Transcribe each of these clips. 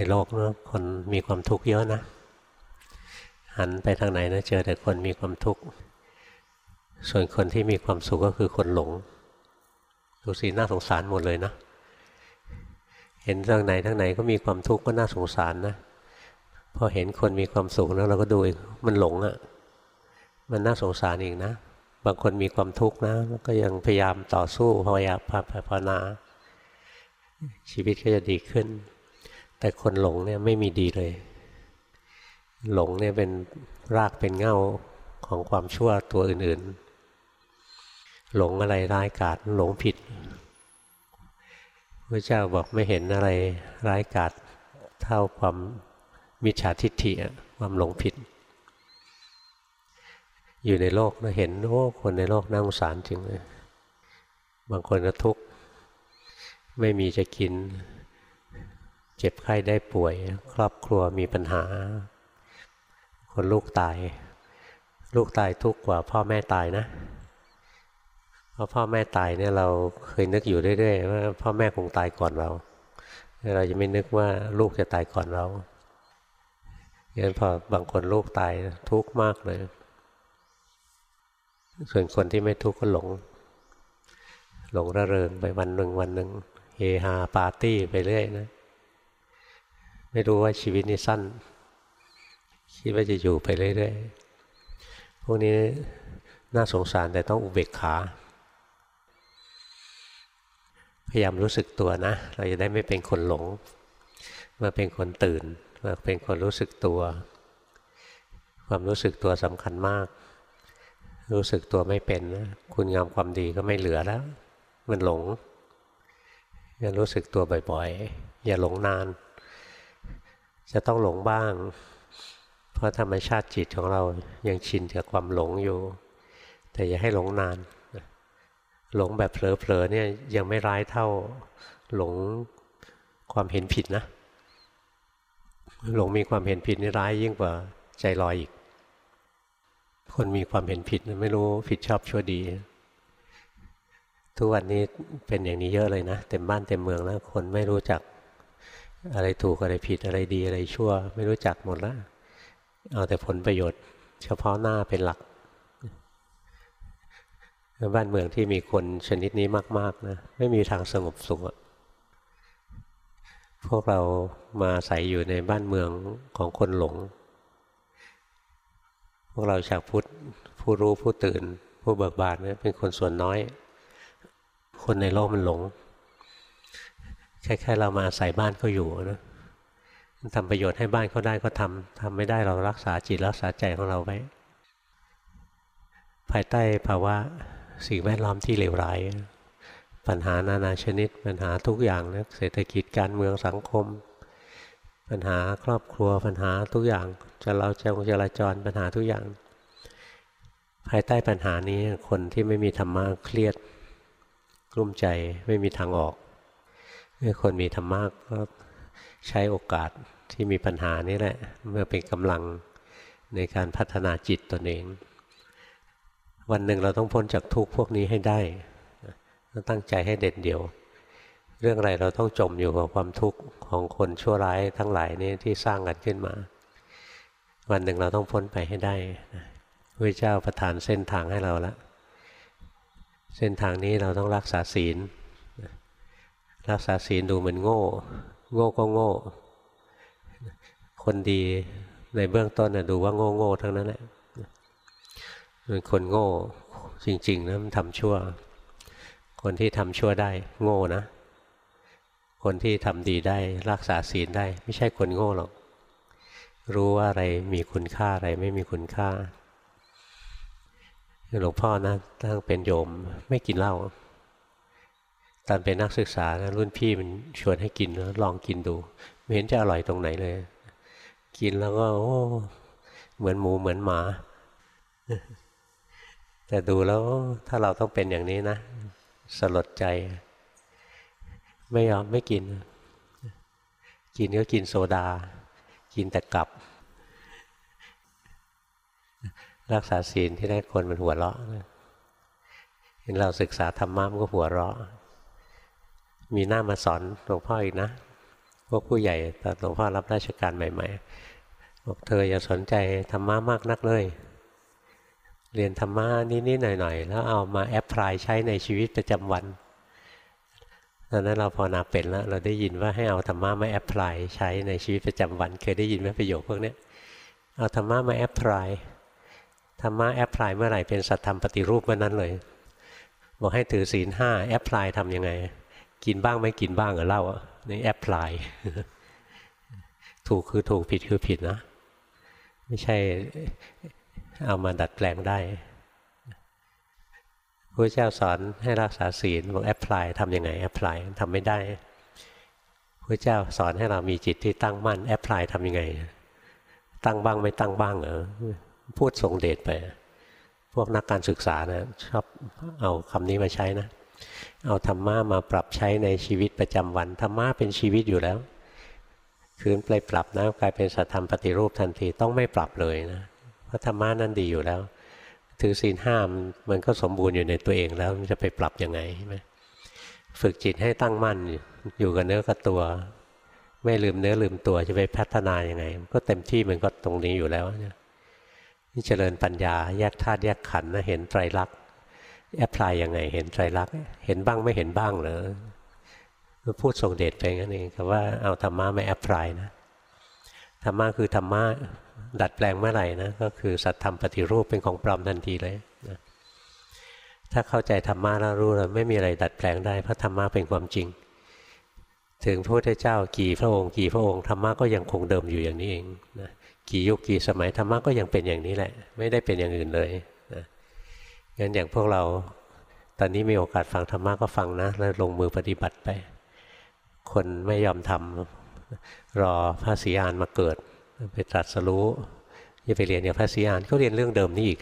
ในโลกนะคนมีความทุกข์เยอะนะ หันไปทางไหนนะเจอแต่คนมีความทุกข์ ส่วนคนที่มีความสุขก็คือคนหลง ดูสิน่าสงสารหมดเลยนะ เห็นทางไหนทางไหนก็มีความทุกข์ก็น่าสงสารนะ พอเห็นคนมีความสุขแล้วเราก็ดูมันหลงอะ่ะ มันน่าสงสารอีกนะ บางคนมีความทุกข์นะก็ยังพยายามต่อสู้พยายามภาวนาชีวิตก็จะดีขึ้น แต่คนหลงเนี่ยไม่มีดีเลย หลงเนี่ยเป็นรากเป็นเง่าของความชั่วตัวอื่นๆ หลงอะไรร้ายกาจหลงผิดพระเจ้าบอกไม่เห็นอะไรร้ายกาจเท่าความมิจฉาทิฏฐิความหลงผิด อยู่ในโลกเราเห็นโอ้คนในโลกน่าสงสารจริงเลยบางคนก็ทุกข์ไม่มีจะกิน เจ็บไข้ได้ป่วย ครอบครัวมีปัญหา คนลูกตาย ลูกตายทุกข์กว่าพ่อแม่ตายนะเพราะพ่อแม่ตายเนี่ยเราเคยนึกอยู่เรื่อยๆว่าพ่อแม่คงตายก่อนเรา เราจะไม่นึกว่าลูกจะตายก่อนเรางั้นพอบางคนลูกตายทุกข์มากเลย ส่วนคนที่ไม่ทุกข์ก็หลง หลงระเริงไปวันหนึ่งวันหนึ่งเฮฮาปาร์ตี้ไปเรื่อยนะ ไม่รู้ว่าชีวิตนี้สั้น คิดว่าจะอยู่ไปเรื่อยๆ พวกนี้น่าสงสารแต่ต้องอุเบกขา พยายามรู้สึกตัวนะ เราจะได้ไม่เป็นคนหลง มาเป็นคนตื่น มาเป็นคนรู้สึกตัว ความรู้สึกตัวสำคัญมาก รู้สึกตัวไม่เป็นนะ คุณงามความดีก็ไม่เหลือแล้ว มันหลงอย่ารู้สึกตัวบ่อยๆ อย่าหลงนาน จะต้องหลงบ้าง เพราะธรรมชาติจิตของเรายังชินกับความหลงอยู่ แต่อย่าให้หลงนาน หลงแบบเผลอๆเนี่ยยังไม่ร้ายเท่าหลงความเห็นผิดนะ หลงมีความเห็นผิดนี่ร้ายยิ่งกว่าใจลอยอีก คนมีความเห็นผิดไม่รู้ผิดชอบชั่วดี ทุกวันนี้เป็นอย่างนี้เยอะเลยนะ เต็มบ้านเต็มเมืองแล้ว คนไม่รู้จัก อะไรถูกอะไรผิดอะไรดีอะไรชั่ว ไม่รู้จักหมดแล้วเอาแต่ผลประโยชน์ เฉพาะหน้าเป็นหลัก บ้านเมืองที่มีคนชนิดนี้มาก ๆนะไม่มีทางสงบสุขพวกเรามาใส่อยู่ในบ้านเมืองของคนหลง พวกเราชาวพุทธผู้รู้ผู้ตื่น ผู้เบิกบานเนี่ยเป็นคนส่วนน้อย คนในโลกมันหลง แค่ๆเรามาใส่บ้านเขาอยู่นะทำประโยชน์ให้บ้านเขาได้ก็ทำทำไม่ได้เรารักษาจิตรักษาใจของเราไว้ภายใต้ภาวะสิ่งแวดล้อมที่เลวร้าย ปัญหานานาชนิด ปัญหาทุกอย่างนะเศรษฐกิจการเมืองสังคม ปัญหาครอบครัวปัญหาทุกอย่างจะเราจะจราจรปัญหาทุกอย่าง ภายใต้ปัญหานี้คนที่ไม่มีธรรมะเครียดกลุ้มใจไม่มีทางออก คนมีธรรมะก็ใช้โอกาสที่มีปัญหานี้แหละเมื่อเป็นกำลังในการพัฒนาจิตตนเอง วันหนึ่งเราต้องพ้นจากทุกพวกนี้ให้ได้ต้องตั้งใจให้เด็ดเดี่ยว เรื่องอะไรเราต้องจมอยู่กับความทุกข์ของคนชั่วร้ายทั้งหลายนี้ที่สร้างกันขึ้นมา วันหนึ่งเราต้องพ้นไปให้ได้พระเจ้าประทานเส้นทางให้เราแล้วเส้นทางนี้เราต้องรักษาศีล รักษาศีลดูเหมือนโง่ โง่ก็โง่ คนดีในเบื้องต้นดูว่าโง่โง่ทั้งนั้นแหละเป็นคนโง่จริง ๆนะมันทำชั่ว คนที่ทำชั่วได้ โง่นะ คนที่ทำดีได้รักษาศีลได้ ไม่ใช่คนโง่หรอก รู้ว่าอะไรมีคุณค่าอะไรไม่มีคุณค่าหลวงพ่อนะตั้งเป็นโยมไม่กินเหล้า ตอนเป็นนักศึกษานะรุ่นพี่มันชวนให้กินแล้วลองกินดูไม่เห็นจะอร่อยตรงไหนเลย กินแล้วก็โอ้เหมือนหมูเหมือนหมา แต่ดูแล้วถ้าเราต้องเป็นอย่างนี้นะ สลดใจ ไม่ยอมไม่กิน กินก็กินโซดา กินแต่กลับ รักษาศีลที่ได้คนมันหัวเราะเห็นเราศึกษาธรรมะมันก็หัวเราะ มีหน้ามาสอนหลวงพ่ออีกนะ พวกผู้ใหญ่ตอนหลวงพ่อรับราชการใหม่ๆบอกเธออย่าสนใจธรรมะมากนักเลย เรียนธรรมะนิดๆหน่อยๆ แล้วเอามา apply ใช้ในชีวิตประจำวันตอนนั้นเราภาวนาเป็นแล้ว เราได้ยินว่าให้เอาธรรมะมา apply ใช้ในชีวิตประจำวัน เคยได้ยินไหมประโยคพวกนี้เอาธรรมะมา applyธรรมะ apply เมื่อไหร่เป็นสัทธรรมปฏิรูปเมื่อนั้นเลย บอกให้ถือศีลห้า apply ทำยังไง กินบ้างไม่กินบ้างเหรอเหล้านี่ apply ถูกคือถูกผิดคือผิดนะ ไม่ใช่เอามาดัดแปลงได้พระพุทธเจ้าสอนให้รักษาศีลบอก apply ทำยังไง apply ทำไม่ได้พระพุทธเจ้าสอนให้เรามีจิตที่ตั้งมั่น apply ทำยังไง ตั้งบ้างไม่ตั้งบ้างเหรอพูดทรงเดชไป พวกนักการศึกษานะชอบเอาคำนี้มาใช้นะ เอาธรรมะมาปรับใช้ในชีวิตประจำวันธรรมะเป็นชีวิตอยู่แล้วคืนไปปรับนะกลายเป็นสัตธรรมปฏิรูปทันทีต้องไม่ปรับเลยนะเพราะธรรมะนั่นดีอยู่แล้ว ถือศีลห้ามมันก็สมบูรณ์อยู่ในตัวเองแล้วมันจะไปปรับยังไงใช่ไหมฝึกจิตให้ตั้งมั่นอยู่กับเนื้อกับตัว ไม่ลืมเนื้อลืมตัวจะไปพัฒนายังไง ก็เต็มที่มันก็ตรงนี้อยู่แล้วเนี่ยเจริญปัญญาแยกธาตุแยกขันธ์นะเห็นไตรลักษณ์ apply ยังไง เห็นไตรลักษณ์เห็นบ้างไม่เห็นบ้างเหรอพูดทรงเดชไปงั้นเองคำว่าเอาธรรมะมา apply นะธรรมะคือธรรมะดัดแปลงเมื่อไหร่นะก็คือสัทธรรมปฏิรูปเป็นของปลอมทันทีเลยนะถ้าเข้าใจธรรมะแล้วรู้แล้วไม่มีอะไรดัดแปลงได้เพราะธรรมะเป็นความจริง ถึงพระพุทธเจ้ากี่พระองค์กี่พระองค์ธรรมะก็ยังคงเดิมอยู่อย่างนี้เองนะกี่ยุคกี่สมัยธรรมะก็ยังเป็นอย่างนี้แหละ ไม่ได้เป็นอย่างอื่นเลย งั้นอย่างพวกเราตอนนี้มีโอกาสฟังธรรมะก็ฟังนะแล้วลงมือปฏิบัติไป คนไม่ยอมทำรอพระศรีอานมาเกิด ไปตรัสรู้จะไปเรียนอย่างพระศรีอานก็เรียนเรื่องเดิมนี่อีก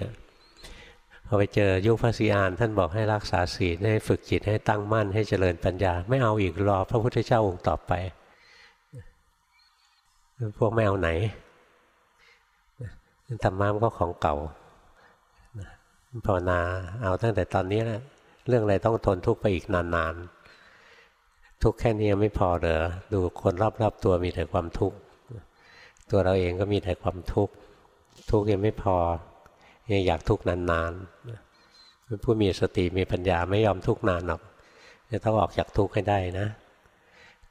พอไปเจอยุคพระศรีอานท่านบอกให้รักษาศีลให้ฝึกจิตให้ตั้งมั่นให้เจริญปัญญา ไม่เอาอีกรอพระพุทธเจ้าองค์ต่อไป พวกไม่เอาไหนธรรมะมันก็ของเก่า ภาวนาเอาตั้งแต่ตอนนี้แหละเรื่องอะไรต้องทนทุกข์ไปอีกนานๆ ทุกข์แค่นี้ไม่พอเหรอดูคนรอบๆตัวมีแต่ความทุกข์ตัวเราเองก็มีแต่ความทุกข์ทุกข์ยังไม่พอยังอยากทุกข์นานๆผู้มีสติมีปัญญาไม่ยอมทุกข์นานหรอกจะต้องออกจากทุกข์ให้ได้นะ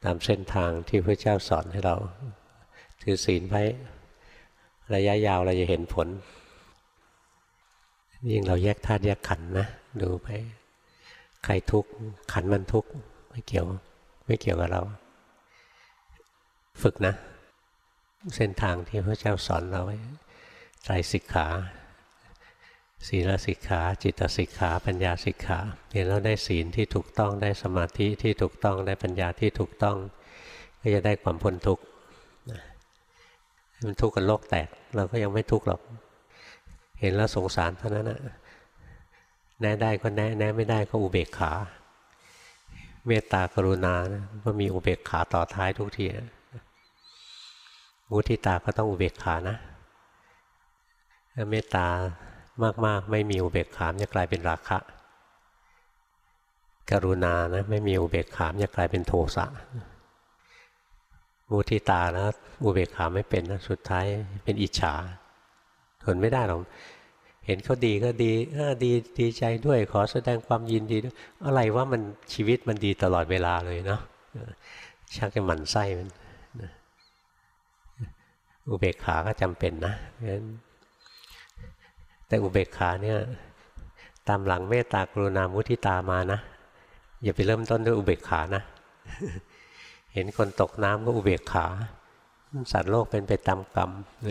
ตามเส้นทางที่พระเจ้าสอนให้เรา ถือศีลไว้ระยะยาวเราจะเห็นผล ยิ่งเราแยกธาตุแยกขันนะ ดูไป ใครทุกข์ขันมันทุกข์ไม่เกี่ยว ไม่เกี่ยวกับเรา ฝึกนะ เส้นทางที่พระเจ้าสอนเราไว้ใจสิกขาศีลสิกขา จิตสิกขา ปัญญาสิกขาเห็นแล้วได้ศีลที่ถูกต้องได้สมาธิที่ถูกต้องได้ปัญญาที่ถูกต้อง ก็จะได้ความพ้นทุกข์มันทุกข์กับโลกแตก เราก็ยังไม่ทุกข์หรอก เห็นแล้วสงสารเท่านั้นนะแน่ได้ก็แน่แน่ไม่ได้ก็อุเบกขา เมตตากรุณานะก็มีอุเบกขาต่อท้ายทุกทีมุทิตาก็ต้องอุเบกขานะเมตตามากๆ ไม่มีอุเบกขามจะกลายเป็นราคะ กรุณานะไม่มีอุเบกขามจะกลายเป็นโทสะมุทิตาแล้วอุเบกขาไม่เป็นนะสุดท้ายเป็นอิจฉา ทนไม่ได้หรอกเห็นเขาดีก็ดีเออดีดีใจด้วยขอแสดงความยินดีด้วยอะไรว่ามันชีวิตมันดีตลอดเวลาเลยเนาะชักจะหมั่นไส้มันอุเบกขาก็จำเป็นนะงั้นแต่อุเบกขาเนี่ยตามหลังเมตตากรุณามุทิตามานะ อย่าไปเริ่มต้นด้วยอุเบกขานะ เห็นคนตกน้ำก็อุเบกขา สัตว์โลกเป็นไปตามกรรมไ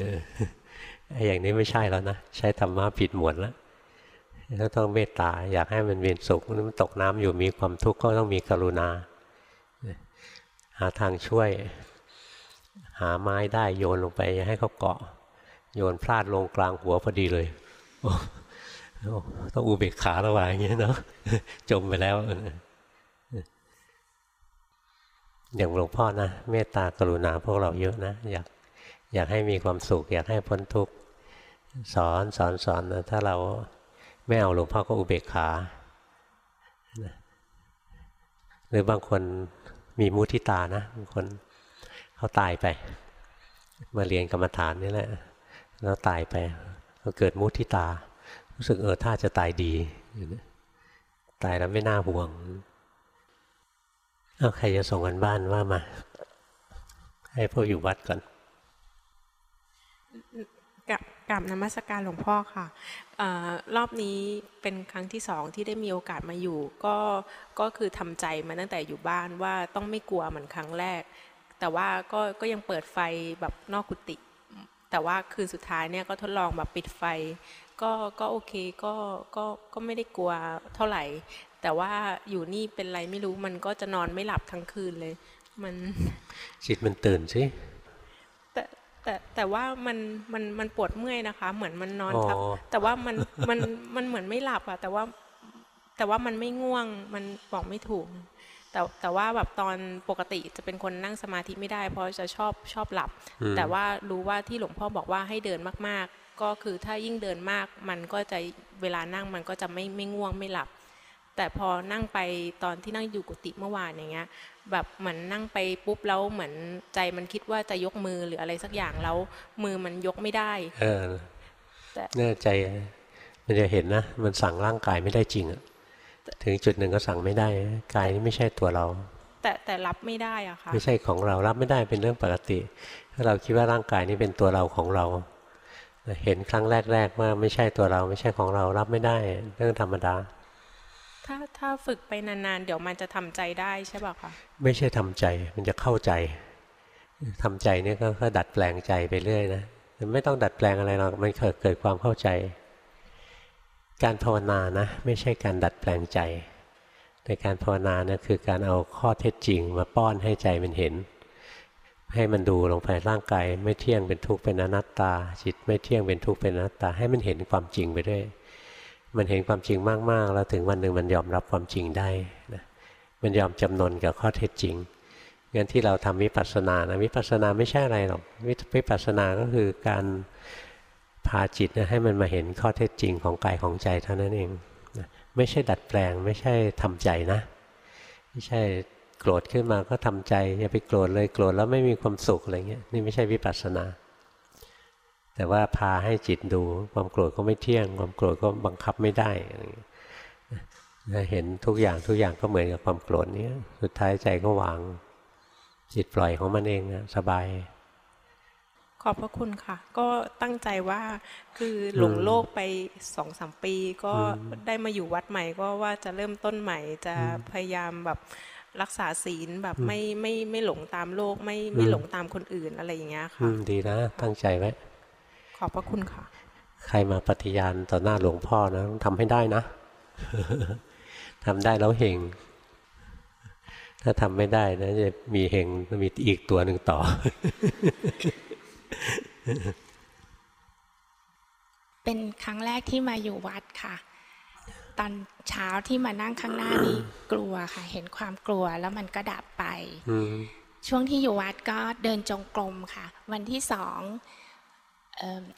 อ้อย่างนี้ไม่ใช่แล้วนะ ใช้ธรรมะผิดหมวดแล้วก็ต้องเมตตาอยากให้มันเวียนสุขมันตกน้ำอยู่มีความทุกข์ก็ต้องมีกรุณา หาทางช่วย หาไม้ได้โยนลงไปให้เขาเกาะ โยนพลาดลงกลางหัวพอดีเลยต้องอุเบกขาระหว่างอย่างเงี้ยเนาะจมไปแล้วอย่างหลวงพ่อนะเมตตากรุณาพวกเราเยอะนะ อยาก อยากให้มีความสุข อยากให้พ้นทุกข์สอนสอนสอนถ้าเราไม่เอาหลวงพ่อก็อุเบกขา หรือบางคนมีมุทิตานะบางคนเขาตายไป มาเรียนกรรมฐานนี่แหละแล้วตายไปก็เกิดมุทิตา รู้สึกเออถ้าจะตายดี ตายแล้วไม่น่าห่วงเอาใครจะส่งกันบ้านว่ามา ให้พวกอยู่วัดก่อน กับกับนมัสการหลวงพ่อค่ะออรอบนี้เป็นครั้งที่สองที่ได้มีโอกาสมาอยู่ ก็ก็คือทำใจมาตั้งแต่อยู่บ้านว่าต้องไม่กลัวเหมือนครั้งแรก แต่ว่าก็ก็ยังเปิดไฟแบบนอกกุฏิแต่ว่าคืนสุดท้ายเนี่ยก็ทดลองแบบปิดไฟ ก็ก็โอเคก็ก็ก็ไม่ได้กลัวเท่าไหร่ แต่ว่าอยู่นี่เป็นไรไม่รู้มันก็จะนอนไม่หลับทั้งคืนเลย มันจิตมันตื่นสิ แต่แต่แต่ว่ามันมันมันปวดเมื่อยนะคะ เหมือนมันนอนอ๋อทับ แต่ว่ามันมันมันเหมือนไม่หลับอะแต่ว่า แต่ว่ามันไม่ง่วงมันบอกไม่ถูก แต่แต่ว่าแบบตอนปกติจะเป็นคนนั่งสมาธิไม่ได้ เพราะจะชอบชอบหลับอืมแต่ว่ารู้ว่าที่หลวงพ่อบอกว่าให้เดินมากๆ ก็คือถ้ายิ่งเดินมาก มันก็จะเวลานั่งมันก็จะไม่ไม่ง่วงไม่หลับ แต่พอนั่งไปตอนที่นั่งอยู่กุฏิเมื่อวานอย่างเงี้ย แบบเหมือนนั่งไปปุ๊บแล้วเหมือนใจมันคิดว่าจะยกมือหรืออะไรสักอย่างแล้วมือมันยกไม่ได้ เออแต่แน่ใจมันจะเห็นนะ มันสั่งร่างกายไม่ได้จริงอะถึงจุดหนึ่งก็สั่งไม่ได้กายนี้ไม่ใช่ตัวเรา แต่แต่รับไม่ได้อะค่ะไม่ใช่ของเรารับไม่ได้เป็นเรื่องปกติ ถ้าเราคิดว่าร่างกายนี้เป็นตัวเราของเรา เห็นครั้งแรก ๆ ว่าไม่ใช่ตัวเราไม่ใช่ของเรารับไม่ได้เรื่องธรรมดา ถ้าถ้าฝึกไปนานๆ เดี๋ยวมันจะทำใจได้ใช่ป่ะคะไม่ใช่ทำใจมันจะเข้าใจทำใจเนี่ยก็ก็ดัดแปลงใจไปเรื่อยนะมันไม่ต้องดัดแปลงอะไรหรอกมันเกิดเกิดความเข้าใจ การภาวนานะไม่ใช่การดัดแปลงใจ ในการภาวนานะคือการเอาข้อเท็จจริง มาป้อนให้ใจมันเห็น ให้มันดูลงไปร่างกายไม่เที่ยงเป็นทุกข์เป็นอนัตตา จิตไม่เที่ยงเป็นทุกข์เป็นอนัตตา ให้มันเห็นความจริงไปด้วย มันเห็นความจริงมาก ๆ แล้วถึงวันหนึ่งมันยอมรับความจริงได้นะมันยอมจำนนกับข้อเท็จจริงงั้นที่เราทำวิปัสสนานะวิปัสสนาไม่ใช่อะไรหรอกวิปัสสนาก็คือการพาจิตนะให้มันมาเห็นข้อเท็จจริงของกายของใจเท่านั้นเองนะไม่ใช่ดัดแปลง ไม่ใช่ทำใจนะ ไม่ใช่โกรธขึ้นมาก็ทำใจอย่าไปโกรธเลยโกรธแล้วไม่มีความสุขอะไรเงี้ยนี่ไม่ใช่วิปัสสนา แต่ว่าพาให้จิตดูความโกรธก็ไม่เที่ยง ความโกรธก็บังคับไม่ได้อะไรเงี้ยนะเห็นทุกอย่างทุกอย่างก็เหมือนกับความโกรธเนี้ยสุดท้ายใจก็วาง จิตปล่อยของมันเองนะสบาย ขอบพระคุณค่ะ ก็ตั้งใจว่าคือหลงโลกไปสองสามปี ก็ได้มาอยู่วัดใหม่ก็ว่าจะเริ่มต้นใหม่จะพยายามแบบรักษาศีลแบบไม่ไม่ไม่หลงตามโลกไม่ไม่หลงตามคนอื่นอะไรอย่างเงี้ยอืค่ะมดีนะตั้งใจไว้ ขอบพระคุณค่ะ ใครมาปฏิญาณต่อหน้าหลวงพ่อนะต้องทำให้ได้นะทำได้แล้วเฮงถ้าทำไม่ได้นะจะมีเฮงมีอีกตัวหนึ่งต่อ เป็นครั้งแรกที่มาอยู่วัดค่ะ ตอนเช้าที่มานั่งข้างหน้านี้กลัวค่ะ เห็นความกลัวแล้วมันก็ดับไปอืมช่วงที่อยู่วัดก็เดินจงกรมค่ะ วันที่สองเอิ่ม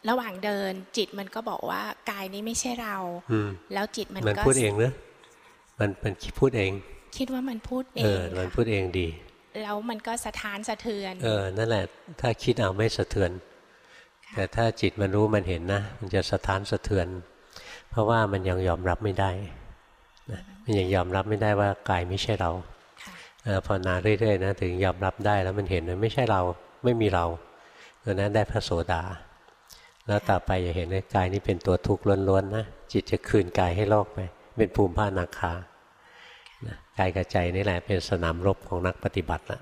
ระหว่างเดินจิตมันก็บอกว่ากายนี้ไม่ใช่เราอืมแล้วจิตมันมันก็พูดเองนะมันมันพูดเอง คิดว่ามันพูดเอเองอมันค่ะพูดเองดี แล้วมันก็สะท้านสะเทือน เออ นั่นแหละ ถ้าคิดเอาไม่สะเทือน แต่ถ้าจิตมันรู้มันเห็นนะ มันจะสะท้านสะเทือน เพราะว่ามันยังยอมรับไม่ได้นะมันยังยอมรับไม่ได้ว่ากายไม่ใช่เราค่ะเออพอนาเรื่อยๆนะถึงยอมรับได้แล้วมันเห็นมันไม่ใช่เราไม่มีเราตัวนั้นได้พระโสดา แล้วต่อไปอย่าเห็นเลยกายนี้เป็นตัวทุกข์ล้วนๆนะจิตจะคืนกายให้โลกไป เป็นภูมิภานาคานะกายกับใจนี่แหละเป็นสนามรบของนักปฏิบัติละ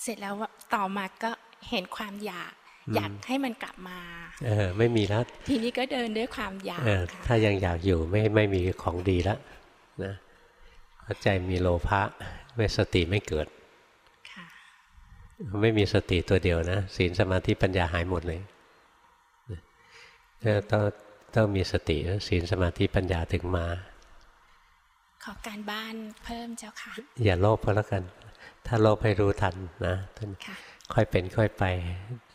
เสร็จแล้วต่อมาก็เห็นความอยาก อยากให้มันกลับมา เออ ไม่มีแล้วทีนี้ก็เดินด้วยความอยากเออค่ะถ้ายังอยากอยู่ไม่ไม่มีของดีแล้วนะเพราะใจมีโลภะไม่สติไม่เกิดค่ะไม่มีสติตัวเดียวนะศีลสมาธิปัญญาหายหมดเลย นะต้องต้องมีสตินะศีลสมาธิปัญญาถึงมา ขอการบ้านเพิ่มเจ้าค่ะ อย่าโลภก็แล้วกัน ถ้าโลภให้รู้ทันนะท่านค่ะค่อยเป็นค่อยไป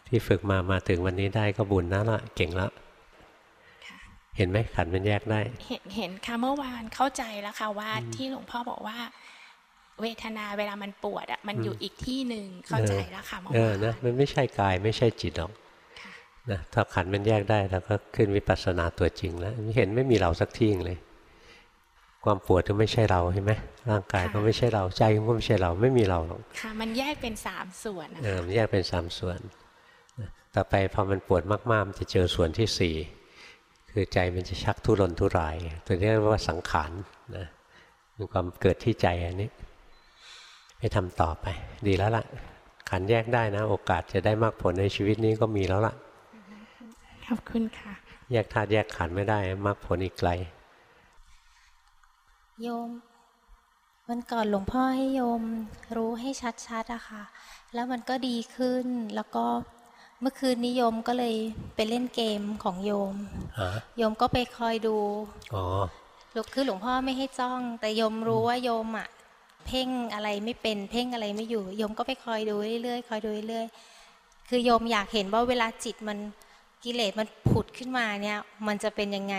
ที่ฝึกมามาถึงวันนี้ได้ก็บุญนะละเก่งแล้วค่ะเห็นไหมขันธ์มันแยกได้ เห็นเห็นค่ะเมื่อวานเข้าใจแล้วค่ะว่าที่หลวงพ่อบอกว่า เวทนาเวลามันปวดอะมันอยู่อีกที่หนึ่งเข้าใจแล้วค่ะหมอเออนะมันไม่ใช่กายไม่ใช่จิตหรอกค่ะ นะถ้าขันธ์มันแยกได้เราก็ขึ้นวิปัสสนาตัวจริงแล้วไม่เห็นไม่มีเราสักที่เลย ความปวดก็ไม่ใช่เราใช่ไหมร่างกายก็ไม่ใช่เราใจก็ไม่ใช่เราไม่มีเราหรอกค่ะ มันแยกเป็นสามส่วนนะเออคะมันแยกเป็นสามส่วนนะต่อไปพอมันปวดมากๆมันจะเจอส่วนที่สี่คือใจมันจะชักทุรนทุราย ตัวนี้เรียกว่าสังขารนะมีความเกิดที่ใจอันนี้ไปทำต่อไป ดีแล้วล่ะขันธ์แยกได้นะ โอกาสจะได้มากผลในชีวิตนี้ก็มีแล้วล่ะ ขอบคุณค่ะ แยกธาตุแยกขันธ์ไม่ได้มากผลอีกไกล โยม วันก่อนหลวงพ่อให้โยมรู้ให้ชัดๆอะค่ะ แล้วมันก็ดีขึ้นแล้วก็เมื่อคืนนี้โยมก็เลยไปเล่นเกมของโยมฮะโยมก็ไปคอยดูอ๋อคือหลวงพ่อไม่ให้จ้อง แต่โยมรู้ว่าโยมอะเพ่งอะไรไม่เป็นเพ่งอะไรไม่อยู่โยมก็ไปคอยดูเรื่อยๆคอยดูเรื่อยๆคือโยมอยากเห็นว่าเวลาจิตมัน กิเลสมันผุดขึ้นมาเนี่ย มันจะเป็นยังไง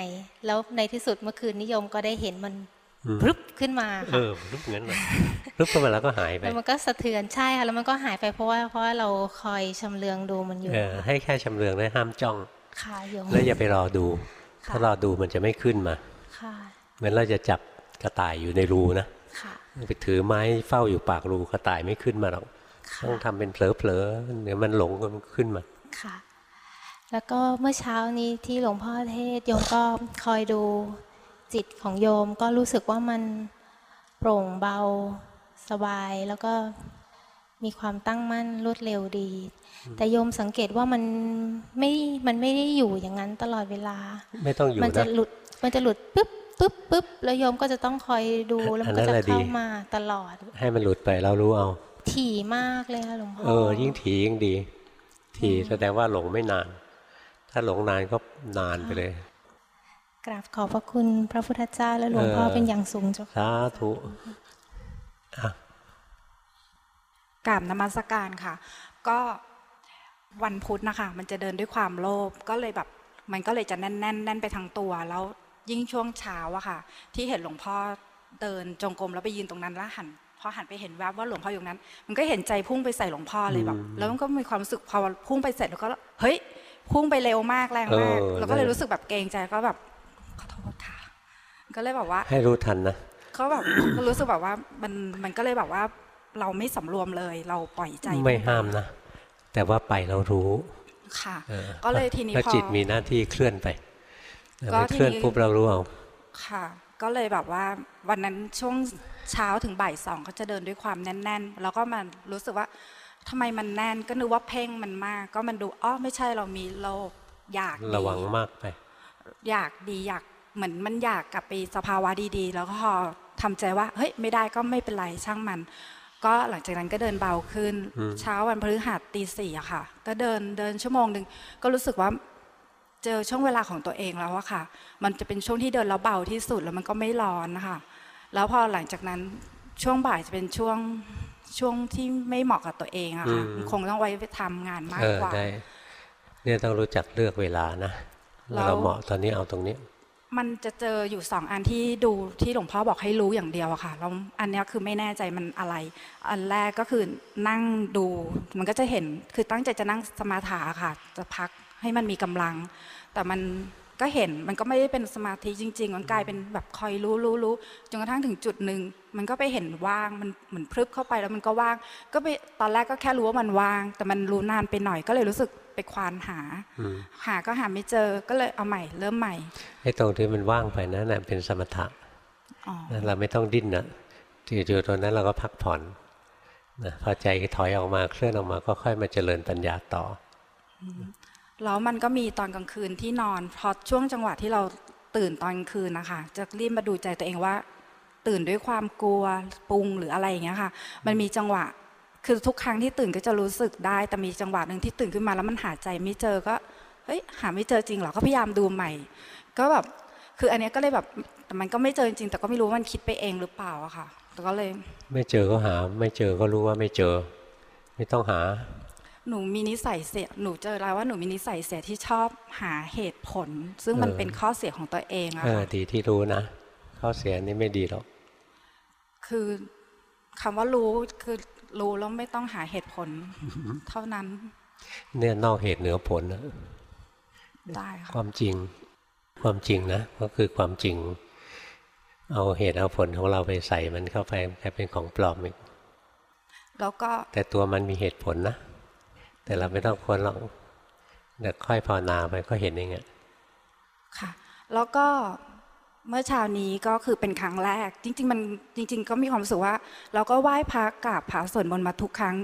แล้วในที่สุดเมื่อคืนนี้โยมก็ได้เห็นมันอืมพรึบขึ้นมาเอค่ะอรูปงั้นเลยรูปขึ้นมาแล้วก็หายไปแล้วมันก็สะเทือนใช่ค่ะแล้วมันก็หายไปเพราะว่าเพราะว่าเราคอยชำเลืองดูมันอยู่เออให้แค่ชำเลืองได้ห้ามจ้องค่ะโยมแล้วอย่าไปรอดูค่ะถ้ารอดูมันจะไม่ขึ้นมาค่ะเหมือนเราจะจับกระต่ายอยู่ในรูนะค่ะไปถือไม้เฝ้าอยู่ปากรูกระต่ายไม่ขึ้นมาหรอกค่ะต้องทำเป็นเผลอๆเดี๋ยวมันหลงก็มันขึ้นมาค่ะ แล้วก็เมื่อเช้านี้ที่หลวงพ่อเทศน์โยมก็คอยดูจิตของโยมก็รู้สึกว่ามันโปร่งเบาสบายแล้วก็มีความตั้งมั่นรวดเร็วดี แต่โยมสังเกตว่ามันไม่มันไม่ได้อยู่อย่างนั้นตลอดเวลา ไม่ต้องอยู่มันจะนะหลุดมันจะหลุดปุ๊บปุ๊บปุ๊บแล้วโยมก็จะต้องคอยดูแล้วมันอัก็นนั้นจะแหละดีเข้ามาตลอด ให้มันหลุดไปเรารู้เอา ถี่มากเลยค่ะหลวงพ่อเออยิ่งถี่ยิ่งดี ถี่แสดงว่าหลงไม่นาน ถ้าหลงนานก็นานไปเลย กราบขอบพระคุณพระพุทธเจ้าและหลวงเออพ่อเป็นอย่างสูงเจ้าค่ะสาธุอะกราบนมัสการค่ะ ก็วันพุธนะคะ มันจะเดินด้วยความโลภก็เลยแบบ มันก็เลยจะแน่นแน่นแน่นไปทั้งตัวแล้วยิ่งช่วงเช้าอะค่ะ ที่เห็นหลวงพ่อเดินจงกรมแล้วไปยืนตรงนั้นแล้วหันพอหันไปเห็นแวบว่าหลวงพ่ออยู่ตรงนั้น มันก็เห็นใจพุ่งไปใส่หลวงพ่อเลยแบบแล้วมันก็มีความรู้สึกพอพุ่งไปเสร็จแล้วก็เฮ้ย พุ่งไปเร็วมากแรงมากเออแล้วก็เลยนั่นรู้สึกแบบเกรงใจก็แบบขอโทษค่ะ ก็เลยแบบว่า ให้รู้ทันนะเขาแบบก็รู้สึกแบบว่ามันมันก็เลยแบบว่า เราไม่สำรวมเลย เราปล่อยใจไม่ห้ามนะแต่ว่าไปเรารู้ค่ะออก็เลยทีนี้ถ้าพอจิตมีหน้าที่เคลื่อนไปก็ไปเคลื่อนทีนี้ปุ๊บเรารู้เอาค่ะ ก็เลยแบบว่าวันนั้นช่วงเช้าถึงบ่ายสองก็จะเดินด้วยความแน่น ๆ แล้วก็มันรู้สึกว่า ทำไมมันแน่นก็นึกว่าเพ่งมันมาก ก็มันดูอ๋อไม่ใช่เรามีโลภอยากดีระวังมากไป อยากดีอยากเหมือนมันอยากกลับไปสภาวะดีๆ แล้วก็พอทำใจว่าเฮ้ยไม่ได้ก็ไม่เป็นไรช่างมัน ก็หลังจากนั้นก็เดินเบาขึ้นอืมเช้าวันพฤหัสตีสี่อะค่ะ ก็เดินเดินชั่วโมงหนึ่งก็รู้สึกว่าเจอช่วงเวลาของตัวเองแล้วอะค่ะ มันจะเป็นช่วงที่เดินแล้วเบาที่สุดแล้วมันก็ไม่ร้อนนะคะแล้วพอหลังจากนั้นช่วงบ่ายจะเป็นช่วง ช่วงที่ไม่เหมาะกับตัวเองอะค่ะอืมคงต้องไว้ไปทำงานมากเออกว่าได้เนี่ยต้องรู้จักเลือกเวลานะแล้วเราเหมาะตอนนี้เอาตรงนี้ มันจะเจออยู่สองอันที่ดูที่หลวงพ่อบอกให้รู้อย่างเดียวอะค่ะแล้วอันเนี้ยคือไม่แน่ใจมันอะไร อันแรกก็คือนั่งดู มันก็จะเห็นคือตั้งใจจะนั่งสมาธิอะค่ะ จะพักให้มันมีกำลัง แต่มัน ก็เห็นมันก็ไม่ได้เป็นสมาธิจริง ๆ มันกลายเป็นแบบคอยรู้รู้รู้จนกระทั่งถึงจุดหนึ่งมันก็ไปเห็นว่างมันเหมือนพลึบเข้าไปแล้วมันก็ว่าง ก็ไปตอนแรกก็แค่รู้ว่ามันว่าง แต่มันรู้นานไปหน่อยก็เลยรู้สึกไปควานหาอืมหาก็หาไม่เจอก็เลยเอาใหม่เริ่มใหม่ไอ้ตรงที่มันว่างไปนั่นแหละเป็นสมถะอ๋อนะเราไม่ต้องดิ้นนะอยู่ๆตรงนั้นเราก็พักผ่อนนะพอใจถอยออกมาเคลื่อนออกมาก็ค่อยมาเจริญปัญญาต่อ แล้วมันก็มีตอนกลางคืนที่นอนพอช่วงจังหวะที่เราตื่นตอนกลางคืนนะคะจะรีบมาดูใจตัวเองว่า ตื่นด้วยความกลัวปรุงหรืออะไรอย่างเงี้ยค่ะ มันมีจังหวะคือทุกครั้งที่ตื่นก็จะรู้สึกได้ แต่มีจังหวะหนึ่งที่ตื่นขึ้นมาแล้วมันหาใจไม่เจอก็เฮ้ยหาไม่เจอจริงเหรอก็พยายามดูใหม่ ก็แบบคืออันเนี้ยก็เลยแบบแต่มันก็ไม่เจอจริง แต่ก็ไม่รู้ว่ามันคิดไปเองหรือเปล่าอะค่ะแต่ก็เลย ไม่เจอก็หา ไม่เจอก็รู้ว่าไม่เจอ ไม่ต้องหา หนูมีนิสัยเสีย หนูเจอแล้วว่าหนูมีนิสัยเสียที่ชอบหาเหตุผล ซึ่งมันเออเป็นข้อเสียของตัวเองอะเออค่ะดีที่รู้นะ ข้อเสียนี่ไม่ดีหรอก คือคำว่ารู้คือรู้แล้วไม่ต้องหาเหตุผล เท่านั้น เนี่ยนอกเหตุเหนือผลนะได้คค่ะวามจริง ความจริงนะ ก็คือความจริง เอาเหตุเอาผลของเราไปใส่มันเข้าไปกลายเป็นของปลอมอีกแล้วก็แต่ตัวมันมีเหตุผลนะ แต่เราไม่ต้องค้นหรอกเดี๋ยวค่อยภาวนาไปก็เห็นเองอะค่ะ แล้วก็เมื่อเช้านี้ก็คือเป็นครั้งแรก จริง ๆ มันจริง ๆ ก็มีความรู้สึกว่า เราก็ไหว้พระกราบพระสวดมนต์มาทุกครั้ง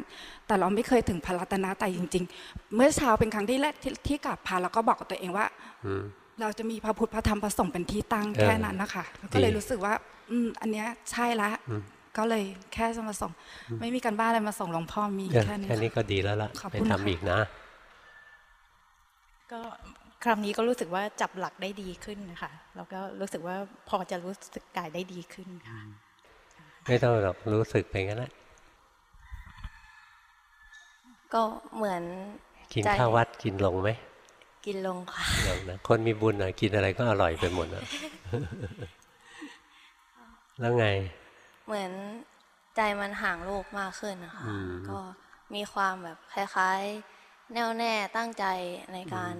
แต่เราไม่เคยถึงพระรัตนตรัยจริง ๆ เมื่อเช้าเป็นครั้งที่แรกที่ที่กราบพระแล้วก็บอกกับตัวเองว่าอืมเราจะมีพระพุทธพระธรรมพระสงฆ์เป็นที่ตั้งเออแค่นั้นนะคะแล้วก็เลยดีรู้สึกว่า อืมอันเนี้ยใช่ละอืม ก็เลยแค่จะมาส่ง ไม่มีการบ้านอะไรมาส่งหลวงพ่อมีเออแค่นี้แค่นี้ค่ะก็ดีแล้วล่ะขอบไปคุณทำค่ะอีกนะ ก็ครั้งนี้ก็รู้สึกว่าจับหลักได้ดีขึ้นนะคะแล้วก็รู้สึกว่าพอจะรู้สึกกายได้ดีขึ้นค่ะไม่ต้องหรอกรู้สึกไปงั้นแหละก็เหมือนกินใจข้าววัดกินลงไหมกินลงค่ะลงนะคนมีบุญอะกินอะไรก็อร่อยไปหมดอะแล้วไง เหมือนใจมันห่างโลกมากขึ้นนะคะอืมก็มีความแบบคล้ายๆ แน่วแน่ตั้งใจในการ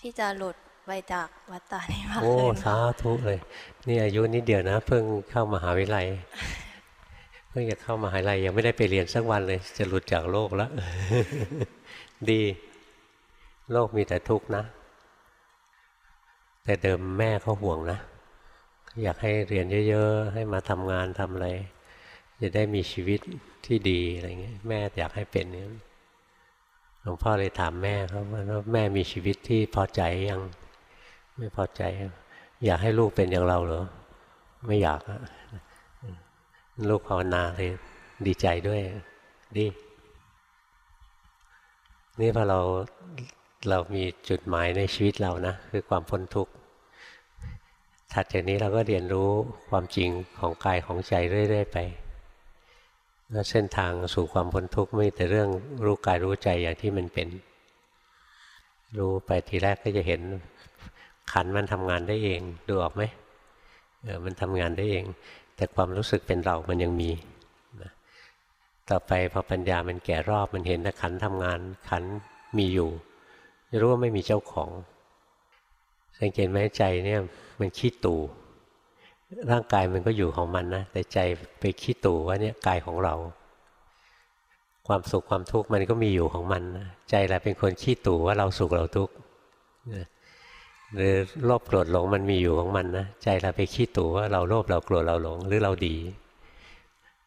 ที่จะหลุดไปจากวัฏฏะนี้มากโอ้ขึ้นสาธุเลยนี่อายุนิดเดียวนะ เพิ่งเข้ามหาวิทยาลัยเพิ่งจะเข้ามหาวิทยาลัยยังไม่ได้ไปเรียนสักวันเลย จะหลุดจากโลกแล้ว ดี โลกมีแต่ทุกข์นะ แต่เดิมแม่เขาห่วงนะ อยากให้เรียนเยอะๆ ให้มาทำงานทำอะไร จะได้มีชีวิตที่ดีอะไรเงี้ยแม่อยากให้เป็นเนี่ยหลวงพ่อเลยถามแม่เขาว่าแม่มีชีวิตที่พอใจยังไม่พอใจ อยากให้ลูกเป็นอย่างเราเหรอไม่อยากลูกภาวนาเลยดีใจด้วยดีนี่พอเราเรามีจุดหมายในชีวิตเรานะ คือความพ้นทุกข์ ถัดจากนี้เราก็เรียนรู้ความจริงของกายของใจเรื่อย ๆ ไปแล้วเส้นทางสู่ความพ้นทุกข์ไม่แต่เรื่องรู้กายรู้ใจอย่างที่มันเป็น รู้ไปทีแรกก็จะเห็นขันมันทำงานได้เองดูออกไหมเออมันทำงานได้เอง แต่ความรู้สึกเป็นเรามันยังมีนะต่อไปพอปัญญามันแก่รอบมันเห็นนะขันทำงานขันมีอยู่รู้ว่าไม่มีเจ้าของ สังเกตไหมใจเนี่ย มันขี้ตู่ร่างกายมันก็อยู่ของมันนะแต่ใจไปขี้ตู่ว่าเนี่ยกายของเรา ความสุขความทุกข์มันก็มีอยู่ของมันนะใจแหละเป็นคนขี้ตู่ว่าเราสุขเราทุกข์หรือโลภโกรธหลงมันมีอยู่ของมันนะใจเราไปคิดตู่ว่าเราโลภเราโกรธเราหลงหรือเราดี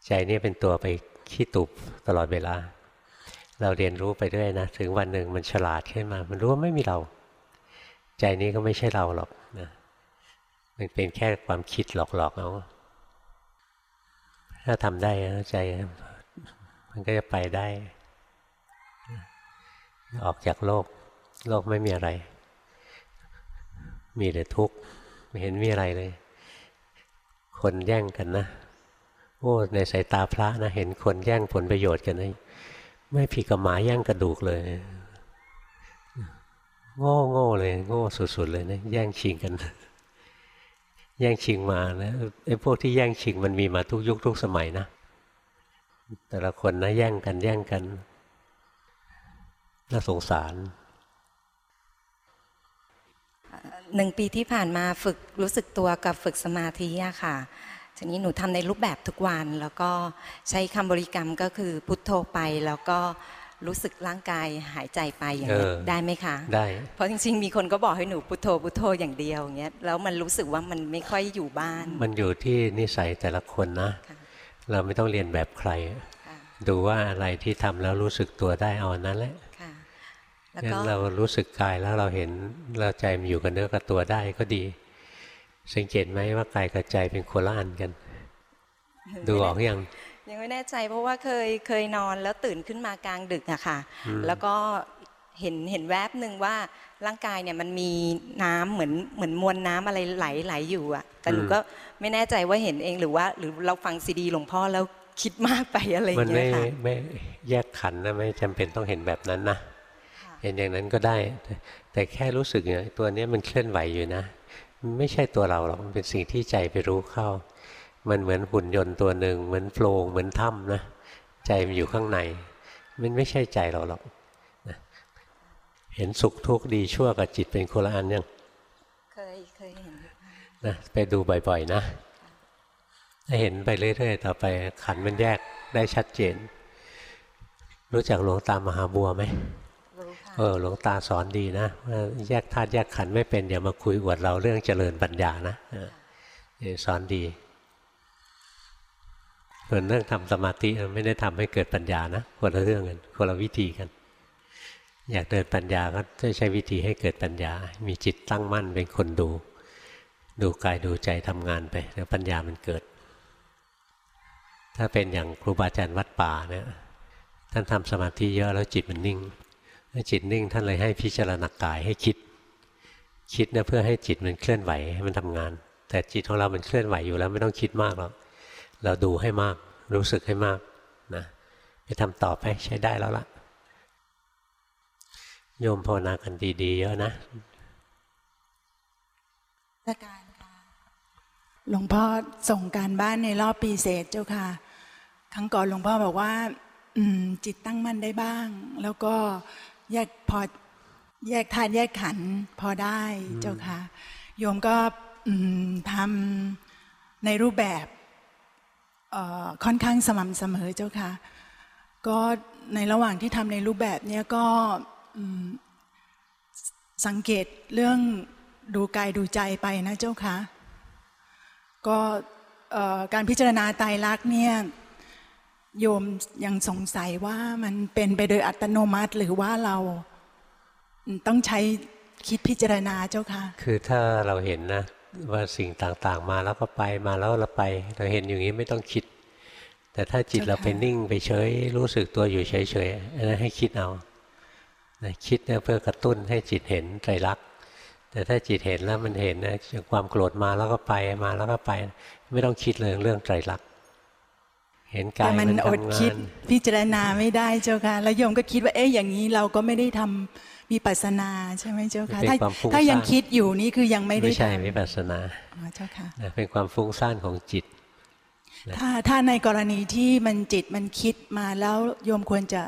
ใจนี่เป็นตัวไปคิดตุบตลอดเวลา เราเรียนรู้ไปด้วยนะ ถึงวันหนึ่งมันฉลาดขึ้นมา มันรู้ว่าไม่มีเรา ใจนี้ก็ไม่ใช่เราหรอกนะ มันเป็นแค่ความคิดหลอกๆเอาถ้าทำได้ใจมันก็จะไปได้ ออกจากโลก โลกไม่มีอะไร มีแต่ทุกข์ไม่เห็นมีอะไรเลย คนแย่งกันนะโอ้ในสายตาพระนะเห็นคนแย่งผลประโยชน์กันนะไม่ผิดกับหมาแย่งกระดูกเลย โง่โง่เลย โง่สุดๆเลยนะแย่งชิงกัน แย่งชิงมานะไอ้พวกที่แย่งชิงมันมีมาทุกยุคทุกสมัยนะ แต่ละคนนะแย่งกันแย่งกันน่าสงสารหนึ่งปีที่ผ่านมาฝึกรู้สึกตัวกับฝึกสมาธิอะค่ะทีนี้หนูทำในรูปแบบทุกวัน แล้วก็ใช้คำบริกรรมก็คือพุทโธไปแล้วก็ รู้สึกร่างกายหายใจไปอย่างนี้ยเออได้ไหมคะ ได้ เพราะจริงๆ มีคนก็บอกให้หนูพุทโธพุทโธอย่างเดียวอย่างเงี้ยแล้วมันรู้สึกว่ามันไม่ค่อยอยู่บ้าน มันอยู่ที่นิสัยแต่ละคนนะค่ะเราไม่ต้องเรียนแบบใครค่ะดูว่าอะไรที่ทำแล้วรู้สึกตัวได้เอาอันนั้นแหละค่ะแล้วงั้นก็เรารู้สึกกายแล้วเราเห็นเราใจมันอยู่กับเนื้อกับตัวได้ก็ดี สังเกตไหมว่ากายกับใจเป็นคนละอันกัน ดูออกยัง ยังไม่แน่ใจเพราะว่าเคยเคยนอนแล้วตื่นขึ้นมากลางดึกอะค่ะอืมแล้วก็เห็นเห็นแวบหนึ่งว่าร่างกายเนี่ยมันมีน้ำเหมือนเหมือนมวลน้ำอะไรไหลไหลอยู่อะแต่หนูก็ไม่แน่ใจว่าเห็นเองหรือว่า หรือเราฟังซีดีหลวงพ่อแล้วคิดมากไปอะไรอมันย่างเงี้ไม่ยค่ะไม่แยกขันธ์นะไม่จำเป็นต้องเห็นแบบนั้นนะค่ะเห็นอย่างนั้นก็ได้ แต่แต่แค่รู้สึกเนี่ยตัวเนี้ยมันเคลื่อนไหวอยู่นะมันไม่ใช่ตัวเราหรอกมันเป็นสิ่งที่ใจไปรู้เข้า มันเหมือนหุ่นยนต์ตัวหนึ่งเหมือนโพรงเหมือนถ้ำนะใจมันอยู่ข้างใน มันไม่ใช่ใจเราหรอกนะเห็นสุขทุกข์ดีชั่วกับจิตเป็นคนละอันยังเคยเคยเห็นนะไปดูบ่อยๆนะถ้าเห็นไปเรื่อยๆต่อไปขันธ์มันแยกได้ชัดเจน รู้จักหลวงตามหาบัวไหมรู้ค่ะเออหลวงตาสอนดีนะว่าแยกธาตุแยกขันธ์ไม่เป็นอย่ามาคุยอวดเราเรื่องเจริญปัญญานะเออเออสอนดี ส่วนเรื่องทำสมาธิไม่ได้ทำให้เกิดปัญญานะคนละเรื่องกันคนละวิธีกัน อยากเดินปัญญาก็ต้องใช้วิธีให้เกิดปัญญา มีจิตตั้งมั่นเป็นคนดู ดูกายดูใจทำงานไปแล้วปัญญามันเกิด ถ้าเป็นอย่างครูบาอาจารย์วัดป่าเนี่ยท่านทำสมาธิเยอะแล้วจิตมันนิ่งเมื่อจิตนิ่งท่านเลยให้พิจารณากายให้คิด คิดนะเพื่อให้จิตมันเคลื่อนไหวให้มันทำงาน แต่จิตของเรามันเคลื่อนไหวอยู่แล้วไม่ต้องคิดมากหรอก เราดูให้มาก รู้สึกให้มากนะไปทำต่อไปใช้ได้แล้วละโยมภาวนากันดีๆเยอะนะราการค่ะหลวงพ่อส่งการบ้านในรอบปีเศษเจ้าค่ะ ครั้งก่อนหลวงพ่อบอกว่าจิตตั้งมั่นได้บ้าง แล้วก็แยกพอแยกธาตุแยกขันพอได้เจ้าค่ะ โยมก็ทำในรูปแบบ ค่อนข้างสม่ำเสมอเจ้าค่ะ ก็ในระหว่างที่ทำในรูปแบบเนี้ยก็สังเกตเรื่องดูกายดูใจไปนะเจ้าค่ะ ก็การพิจารณาไตรลักเนี่ยโยมยังสงสัยว่ามันเป็นไปโดยอัตโนมัติหรือว่าเราต้องใช้คิดพิจารณาเจ้าค่ะ คือถ้าเราเห็นนะ ว่าสิ่งต่างๆ มาแล้วก็ไปมาแล้วเราไป เราเห็นอย่างนี้ไม่ต้องคิด แต่ถ้าจิตเราไปนิ่งไปเฉยรู้สึกตัวอยู่เฉยๆอันนั้นให้คิดเอาคิดเพื่อกระตุ้นให้จิตเห็นไตรลักษณ์แต่ถ้าจิตเห็นแล้วมันเห็นนะความโกรธมาแล้วก็ไปมาแล้วก็ไป ไม่ต้องคิดเลยเรื่องไตรลักษณ์เห็นกาแต่ยมันอดทำงาคิดนพิจารณาไม่ได้เจ้าค่ะแล้วโยมก็คิดว่าเอ๊ะอย่างนี้เราก็ไม่ได้ทำ วิปัสสนาใช่ไหมเจ้าค่ะเป็นถ้าความฟุ้งถ้ายังซ่านคิดอยู่นี่คือยังไม่ได้ไม่ใช่ทำวิปัสสนาอ๋อเจ้าค่ะนะเป็นความฟุ้งซ่านของจิต ถ้าถ้าในกรณีที่มันจิตมันคิดมาแล้วโยมควรจะ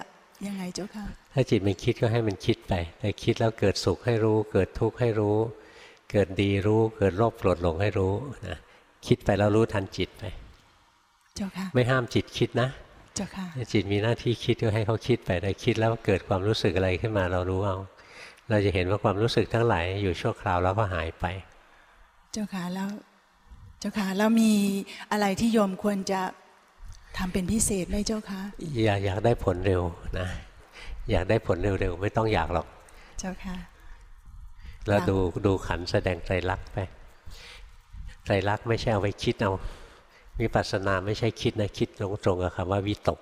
ยังไงเจ้าค่ะ ถ้าจิตมันคิดก็ให้มันคิดไป แต่คิดแล้วเกิดสุขให้รู้ เกิดทุกข์ให้รู้ เกิดดีรู้ เกิดโลภโกรธหลงให้รู้นะคิดไปแล้วรู้ทันจิตไป เจ้าค่ะ ไม่ห้ามจิตคิดนะเจ้าค่ะถ้าจิตมีหน้าที่คิดก็ให้เขาคิดไปแต่คิดแล้วเกิดความรู้สึกอะไรขึ้นมาเรารู้เอา เราจะเห็นว่าความรู้สึกทั้งหลายอยู่ชั่วคราวแล้วก็หายไป เจ้าค่ะแล้วเจ้าค่ะแล้วมีอะไรที่โยมควรจะทำเป็นพิเศษไหมเจ้าค่ะอยากอยากได้ผลเร็วนะ อยากได้ผลเร็วๆไม่ต้องอยากหรอก เจ้าค่ะเราค่ะดูดูขันธ์แสดงไตรลักษณ์ไปไตรลักษณ์ไม่ใช่เอาไว้คิดเอาวิปัสสนาไม่ใช่คิดนะคิดตรงๆกับคำว่าวิตก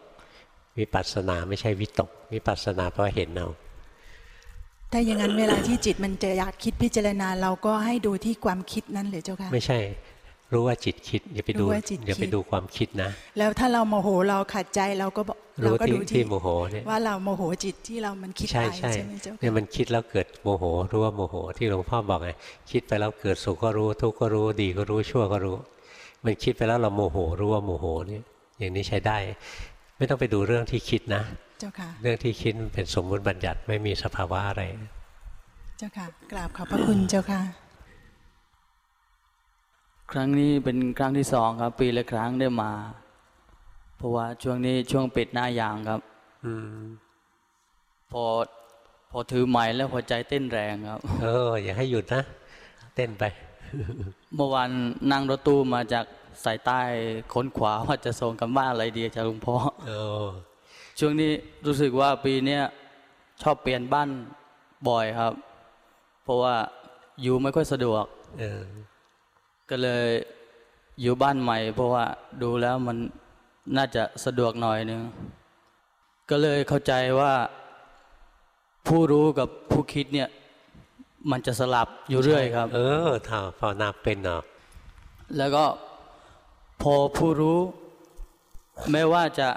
วิปัสสนาไม่ใช่วิตกวิปัสสนาแปลว่าเห็นเอา ถ้าอย่างนั้นเวลาที่จิตมันจะอยากคิดพิจารณา เราก็ให้ดูที่ความคิดนั้นเลยเจ้าค่ะไม่ใช่ รู้ว่าจิตคิดอย่าไปดูรู้ว่าจิตอย่าไปคิดดูความคิดนะ แล้วถ้าเราโมโหเราขัดใจเราก็บอกเรารู้ก็ที่ดูที่โมโหเนี่ยว่าเราโมโหจิตที่เรามันคิดใช่ไปใช่ใช่ไหมเจ้าเนี่ยค่ะมันคิดแล้วเกิดโมโหรู้ว่าโมโหที่หลวงพ่อบอกไงคิดไปแล้วเกิดสุขก็รู้ ทุกข์ก็รู้ดีก็รู้ชั่วก็รู้ มันคิดไปแล้วเราโมโหรู้ว่าโมโหเนี่ยอย่างนี้ใช้ได้ ไม่ต้องไปดูเรื่องที่คิดนะ เจ้าค่ะ เรื่องที่คิดมันเป็นสมมุติบัญญัติไม่มีสภาวะอะไร เจ้าค่ะ กราบขอบพระคุณเจ้าค่ะ ครั้งนี้เป็นครั้งที่สองครับ ปีละครั้งได้มา เพราะว่าช่วงนี้ช่วงปิดหน้ายางครับ อืม พอพอถือไม้แล้วหัวใจเต้นแรงครับ เออ อย่าให้หยุดนะ เต้นไป เมื่อวานนั่งรถตู้มาจาก สายใต้ค้นขวาว่าจะส่งกันบ้านอะไรดีจากหลวงพ่อเออช่วงนี้รู้สึกว่าปีเนี้ยชอบเปลี่ยนบ้านบ่อยครับ เพราะว่าอยู่ไม่ค่อยสะดวกเออก็เลยอยู่บ้านใหม่ เพราะว่าดูแล้วมันน่าจะสะดวกหน่อยนึงก็เลยเข้าใจว่าผู้รู้กับผู้คิดเนี่ย มันจะสลับอยู่เรื่อยครับ เออถ้าภาวนาเป็นเนาะแล้วก็ พอผู้รู้ ไม่ว่าจะ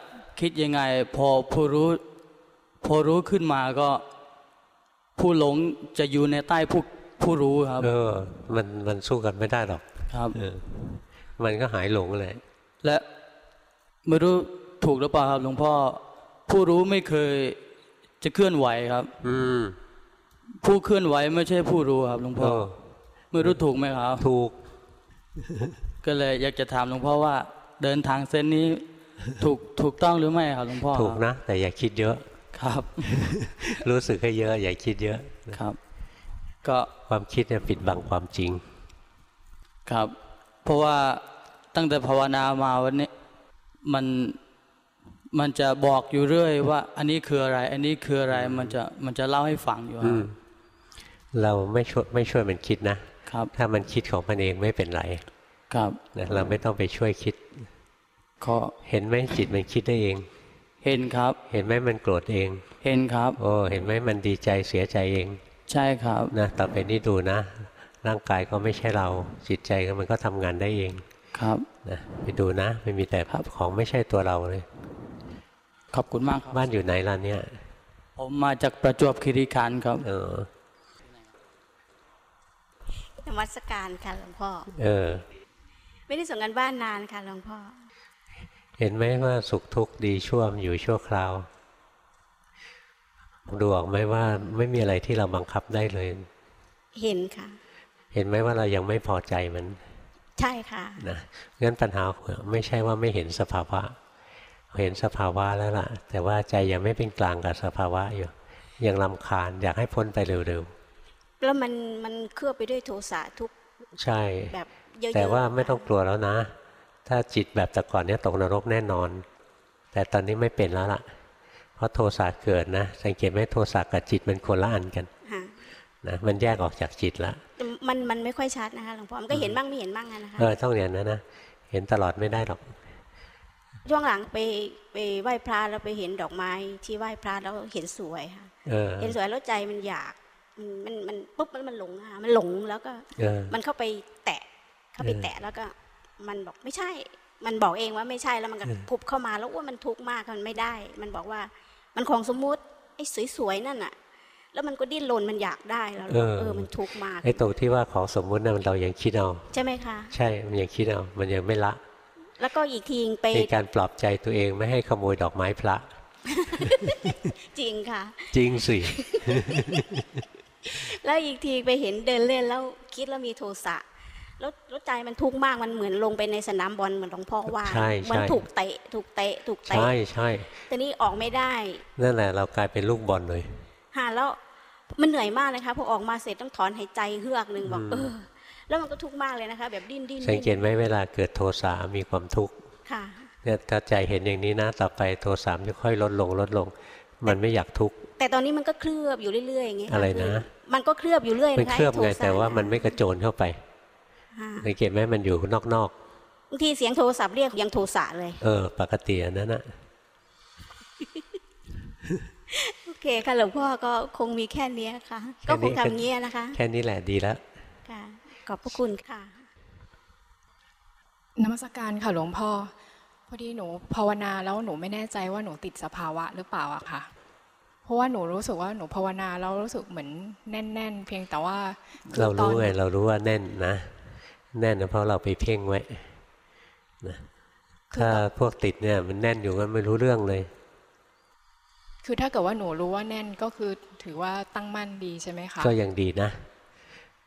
คิดยังไง พอผู้รู้ พอรู้ขึ้นมาก็ ผู้หลงจะอยู่ในใต้ผู้ผู้รู้ครับ เออ มันมันสู้กันไม่ได้หรอกครับเออมันก็หายหลงเลยและไม่รู้ถูกหรือเปล่าครับหลวงพ่อ ผู้รู้ไม่เคยจะเคลื่อนไหวครับ อืมผู้เคลื่อนไหวไม่ใช่ผู้รู้ครับหลวงพ่อเออไม่รู้ถูกไหมครับ ถูก ก็เลยอยากจะถามหลวงพ่อว่า เดินทางเส้นนี้ถูกถูกต้องหรือไม่ครับหลวงพ่อถูกนะ แต่อย่าคิดเยอะครับ รู้สึกให้เยอะ อย่าคิดเยอะครับ ก็ความคิดเนี่ยปิดบังความจริง ครับ เพราะว่าตั้งแต่ภาวนามาวันนี้มันมันจะบอกอยู่เรื่อยว่า อันนี้คืออะไร อันนี้คืออะไรมันจะมันจะเล่าให้ฟังอยู่คอืรับมเราไม่ช่วยไม่ช่วยมันคิดนะครับ ถ้ามันคิดของมันเองไม่เป็นไร ครับนะเราไม่ต้องไปช่วยคิดขอเห็นไหมจิตมันคิดได้เอง เห็นครับ เห็นไหมมันโกรธเอง เห็นครับโอ้เห็นไหมมันดีใจเสียใจเอง ใช่ครับนะต่อไปนี้ดูนะ ร่างกายก็ไม่ใช่เรา จิตใจก็มันก็ทำงานได้เองครับนะไปดูนะไม่มีแต่ของไม่ใช่ตัวเราเลย ขอบคุณมากครับบ้านอยู่ไหนล่ะเนี่ย ผมมาจากประจวบคีรีขันธ์ครับ เออนมัสการค่ะหลวงพ่อเออ ไม่ได้ส่งกันบ้านนานค่ะหลวงพ่อ เห็นไหมว่าสุขทุกข์ดีชั่วมันอยู่ชั่วคราว ดูออกไหมว่าไม่มีอะไรที่เราบังคับได้เลย เห็นค่ะ เห็นไหมว่าเรายังไม่พอใจมัน ใช่ค่ะนะงั้นปัญหาไม่ใช่ว่าไม่เห็นสภาวะ เห็นสภาวะแล้วล่ะ แต่ว่าใจยังไม่เป็นกลางกับสภาวะอยู่ยังลำคาญอยากให้พ้นไปเร็วแล้วมันมันเคลือบไปด้วยโทสะทุกๆ ใช่แบบเยอะๆแต่ว่าไม่ต้องกลัวแล้วนะ ถ้าจิตแบบแต่ก่อนเนี้ยตกนรกแน่นอน แต่ตอนนี้ไม่เป็นแล้วล่ะ เพราะโทสะเกิดนะ สังเกตไหมโทสะกับจิตมันคนละอันกันฮะนะมันแยกออกจากจิตละแต่มันมันไม่ค่อยชัดนะคะหลวงพ่อมันก็เห็นบ้างไม่เห็นบ้างอะนะคะเออต้องอย่างนั้นนะเห็นตลอดไม่ได้หรอกช่วงหลังไปไปไหว้พระแล้วไปเห็นดอกไม้ที่ไหว้พระแล้วเห็นสวยค่ะเออเห็นสวยแล้วใจมันอยาก มันมันมันปุ๊บมันมันหลงอะค่ะมันหลงแล้วก็เออมันเข้าไปแตะเข้าไปเออแตะแล้วก็มันบอกไม่ใช่ มันบอกเองว่าไม่ใช่แล้วมันก็เออพุบเข้ามาแล้วว่ามันทุกข์มากมันไม่ได้ มันบอกว่ามันของสมมุติไอ้สวยๆนั่นน่ะแล้วมันก็ดิ้นรนมันอยากได้แล้วเราเออมันทุกข์มากไอ้ตรงที่ว่าของสมมุตินะมันเรายังคิดเอาใช่ไหมคะใช่มันยังคิดเอามันยังไม่ละ แล้วก็อีกทีไปมีการปลอบใจตัวเองไม่ให้ขโมยดอกไม้พระ จริงค่ะ จริงสิ แล้วอีกทีไปเห็นเดินเล่นแล้วคิดแล้วมีโทสะแล้วแล้วใจมันทุกข์มากมันเหมือนลงไปในสนามบอลเหมือนหลวงพ่อว่าใช่เหมันใช่ถูกเตะถูกเตะถูกเตะใช่ใช่แต่นี่ออกไม่ได้นั่นแหละเรากลายเป็นลูกบอลเลยหาแล้วมันเหนื่อยมากเลยค่ะพอออกมาเสร็จต้องถอนหายใจเฮือกหนึ่งบอกอืมเออแล้วมันก็ทุกข์มากเลยนะคะ แบบดิ้นดิ้นสังเกดิ้ตนไหมเวลาเกิดโทสะมีความทุกข์ค่ะเนี่ยถ้าใจเห็นอย่างนี้นะต่อไปโทสะจะค่อยลดลงลดลง มันไม่อยากทุกข์แต่ตอนนี้มันก็เคลือบอยู่เรื่อยๆอย่างเงี้ยค่อะไรนะ มันก็เคลือบอยู่เรื่อยมันนะคะเคลือบไงโทสะแต่ว่ามันไม่กระโจนเข้าไปค่ะสังเกตไหมมันอยู่นอกบางทีเสียงโทรศัพท์เรียกยังโทสะเลยๆเออ ปกติอันนั้นนะโอเคค่ะหลวงพ่อก็คงมีแค่เนี้ยค่ะ ก็คงทำเงี้ยนะคะ แค่นี้แหละดีแล้วค่ะขอบพระคุณค่ะนมัสการค่ะหลวงพ่อพ อดีหนูภาวนาแล้วหนูไม่แน่ใจว่าหนูติดสภาวะหรือเปล่าอะค่ะ เพราะว่าหนูรู้สึกว่าหนูภาวนาแล้วรู้สึกเหมือนแน่น ๆ เพียงแต่ว่าคือเราตอรู้นไงเรารู้ว่าแน่นนะ แน่นนะเพราะเราไปเพ่งไว้นะถ้าพวกติดเนี่ยมันแน่นอยู่ก็ไม่รู้เรื่องเลย คือถ้าเกิดว่าหนูรู้ว่าแน่นก็คือถือว่าตั้งมั่นดีใช่ไหมคะก็ยังดีนะ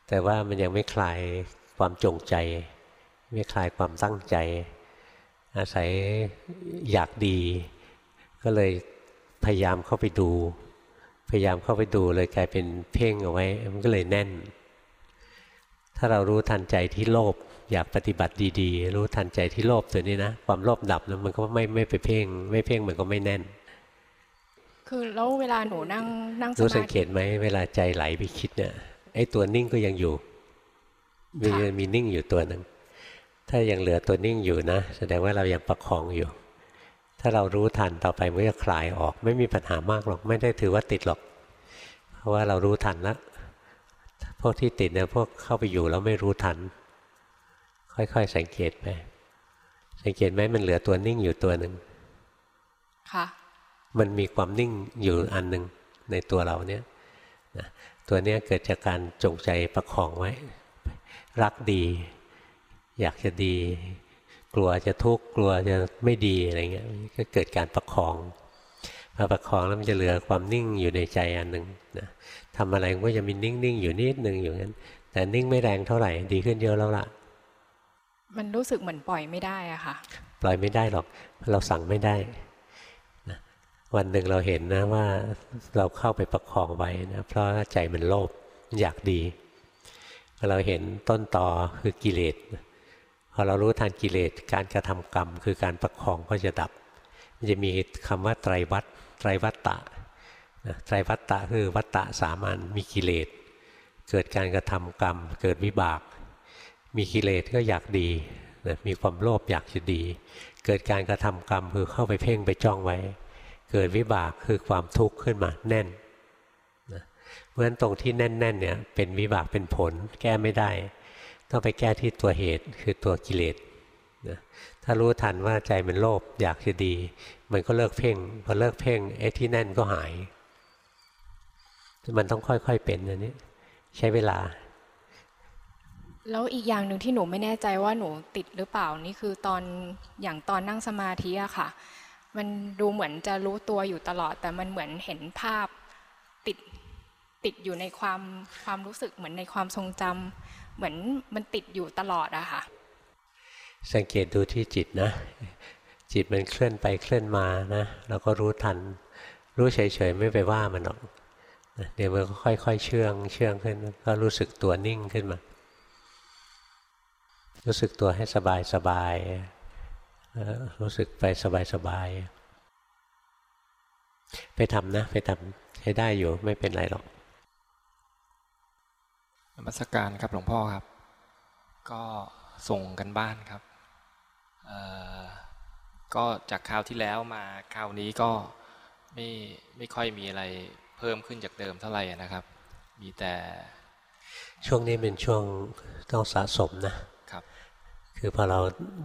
แต่ว่ามันยังไม่คลายความจงใจ ไม่คลายความตั้งใจ อาศัยอยากดี ก็เลยพยายามเข้าไปดู พยายามเข้าไปดูเลยกลายเป็นเพ่งเอาไว้ มันก็เลยแน่น ถ้าเรารู้ทันใจที่โลภอยากปฏิบัติดีๆ รู้ทันใจที่โลภตัวนี้นะ ความโลภดับแล้วมันก็ไม่ไม่ไปเพ่ง ไม่เพ่งมันก็ไม่แน่น คือแล้วเวลาหนูนั่งนั่งสรู้มาสังเกธิตไหมเวลาใจไหลไปคิดเนี่ยไอ้ตัวนิ่งก็ยังอยู่ มีค่ะมีนิ่งอยู่ตัวหนึ่ง ถ้ายังเหลือตัวนิ่งอยู่นะ แสดงว่าเรายังประคองอยู่ ถ้าเรารู้ทันต่อไปมันก็จะคลายออก ไม่มีปัญหามากหรอกไม่ได้ถือว่าติดหรอก เพราะว่าเรารู้ทันแล้วพวกที่ติดเนี่ยพวกเข้าไปอยู่แล้วไม่รู้ทัน ค่อยๆสังเกตไปสังเกตไหมมันเหลือตัวนิ่งอยู่ตัวหนึ่งค่ะมันมีความนิ่งอยู่อันหนึ่งในตัวเราเนี่ยนะตัวเนี้ยเกิดจากการจงใจประคองไว้ รักดี อยากจะดี กลัวจะทุกข์กลัวจะไม่ดีอะไรเงี้ยก็เกิดการประคองพอประคองแล้วมันจะเหลือความนิ่งอยู่ในใจอันหนึ่งนะทำอะไรก็จะมีนิ่งๆอยู่นิดหนึ่งอยู่งั้น แต่นิ่งไม่แรงเท่าไหร่ดีขึ้นเยอะแล้วล่ะ มันรู้สึกเหมือนปล่อยไม่ได้อะค่ะ ปล่อยไม่ได้หรอกเราสั่งไม่ได้นะวันหนึ่งเราเห็นนะว่าเราเข้าไปประคองไว้นะเพราะใจมันโลภอยากดีพอเราเห็นต้นต่อคือกิเลส พอเรารู้ทันกิเลสการกระทำกรรม คือการประคองก็จะดับ มันจะมีคำว่าไตรวัตไตรวัตตะนะไตรวัตตะคือวัตตะสามัญมีกิเลส เกิดการกระทำกรรม เกิดวิบาก มีกิเลสก็อยากดีนะมีความโลภอยากจะดี เกิดการกระทำกรรมคือเข้าไปเพ่งไปจ้องไว้ เกิดวิบากคือความทุกข์ขึ้นมาแน่นนะเพราะฉะนั้นตรงที่แน่นๆเนี่ยเป็นวิบากเป็นผลแก้ไม่ได้ ต้องไปแก้ที่ตัวเหตุคือตัวกิเลสนะถ้ารู้ทันว่าใจมันโลภอยากจะดี มันก็เลิกเพ่งพอเลิกเพ่งไอ้ที่แน่นก็หาย มันต้องค่อยๆเป็นอันนี้ ใช้เวลา แล้วอีกอย่างหนึ่งที่หนูไม่แน่ใจว่าหนูติดหรือเปล่านี่คือตอนอย่างตอนนั่งสมาธิอะค่ะ มันดูเหมือนจะรู้ตัวอยู่ตลอด แต่มันเหมือนเห็นภาพติดติดอยู่ในความความรู้สึกเหมือนในความทรงจำ เหมือนมันติดอยู่ตลอดอะค่ะ สังเกตดูที่จิตนะ จิตมันเคลื่อนไปเคลื่อนมานะเราก็รู้ทัน รู้เฉยๆไม่ไปว่ามันหรอกเดี๋ยวมันก็ค่อยๆเชื่องเชื่องขึ้น ก็รู้สึกตัวนิ่งขึ้นมา รู้สึกตัวให้สบายสบายรู้สึกไปสบายสบายไปทำนะ ไปทำใช้ได้อยู่ไม่เป็นไรหรอก มัสการครับหลวงพ่อครับ ก็ส่งกันบ้านครับเอ่อก็จากคราวที่แล้วมาคราวนี้ก็ไม่ไม่ค่อยมีอะไรเพิ่มขึ้นจากเดิมเท่าไหร่นะครับ มีแต่ช่วงนี้เป็นช่วงต้องสะสมนะครับ คือพอเรา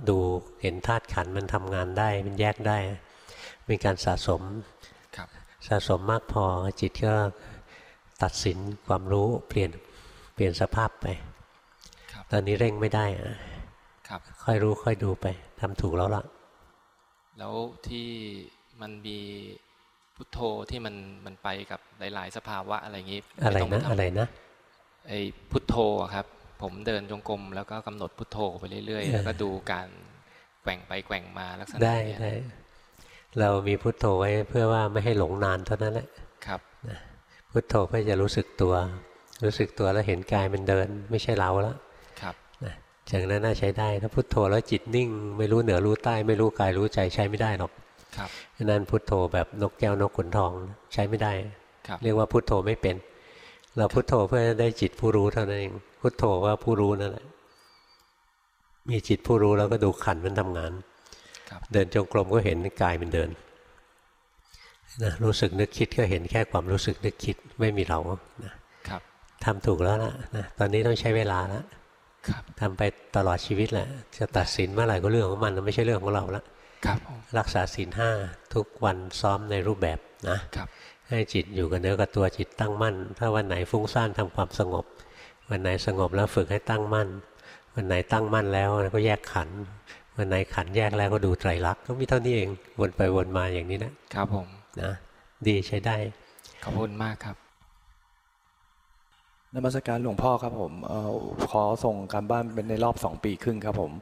ดูเห็นธาตุขันธ์มันทำงานได้มันแยกได้ เป็นการสะสมครับสะสมมากพอจิตก็ตัดสินความรู้เปลี่ยนเปลี่ยนสภาพไปครับตอนนี้เร่งไม่ได้อะครับ ค่อยรู้ค่อยดูไปทำถูกแล้วล่ะ แล้วที่มันมีพุทโธที่มันมันไปกับหลาย ๆ สภาวะอะไรอย่างนี้อะไรม่ต้งนะปทำอะไรนะไอ้พุทโธอะครับ ผมเดินจงกรมแล้วก็กำหนดพุทโธไปเรื่อยเออๆแล้วก็ดูการแกว่งไปแกว่งมาลักษณะได้เนี้ยได้เรามีพุทโธไว้เพื่อว่าไม่ให้หลงนานเท่านั้นแหละครับนะพุทโธเพื่อจะรู้สึกตัว รู้สึกตัวแล้วเห็นกายมันเดิน ไม่ใช่เราแล้วครับนะจากนั้นน่าใช้ได้ถ้าพุทโธแล้วจิตนิ่ง ไม่รู้เหนือรู้ใต้ไม่รู้กายรู้ใจใช้ไม่ได้หรอกครับฉะนั้นพุทโธแบบนกแก้วนกขุนทองใช้ไม่ได้ครับเรียกว่าพุทโธไม่เป็น เราพุทโธเพื่อได้จิตผู้รู้เท่านั้นเองพุทโธว่าผู้รู้นั่นแหละมีจิตผู้รู้แล้วก็ดูขันธ์มันทำงานครับเดินจงกรมก็เห็นกายมันเดินนะรู้สึกนึกคิดก็เห็นแค่ความรู้สึกนึกคิดไม่มีเรานะครับ ทำถูกแล้วล่ะนะตอนนี้ต้องใช้เวลาแล้วครับทำไปตลอดชีวิตแหละ จะตัดสินเมื่อไหร่ก็เรื่องของมันไม่ใช่เรื่องของเราละครับผมรักษาศีลห้าทุกวันซ้อมในรูปแบบนะครับให้จิตอยู่กับเนื้อกับตัวจิตตั้งมั่น ถ้าวันไหนฟุ้งซ่านทำความสงบ วันไหนสงบแล้วฝึกให้ตั้งมั่น วันไหนตั้งมั่นแล้วก็แยกขันธ์วันไหนขันธ์แยกแล้วก็ดูไตรลักษณ์ก็มีเท่านี้เองวนไปวนมาอย่างนี้นะครับผมนะดีใช้ได้ขอบคุณมากครับ นมัสการหลวงพ่อครับผมเออขอส่งการบ้านเป็นในรอบสองปีครึ่งครับผม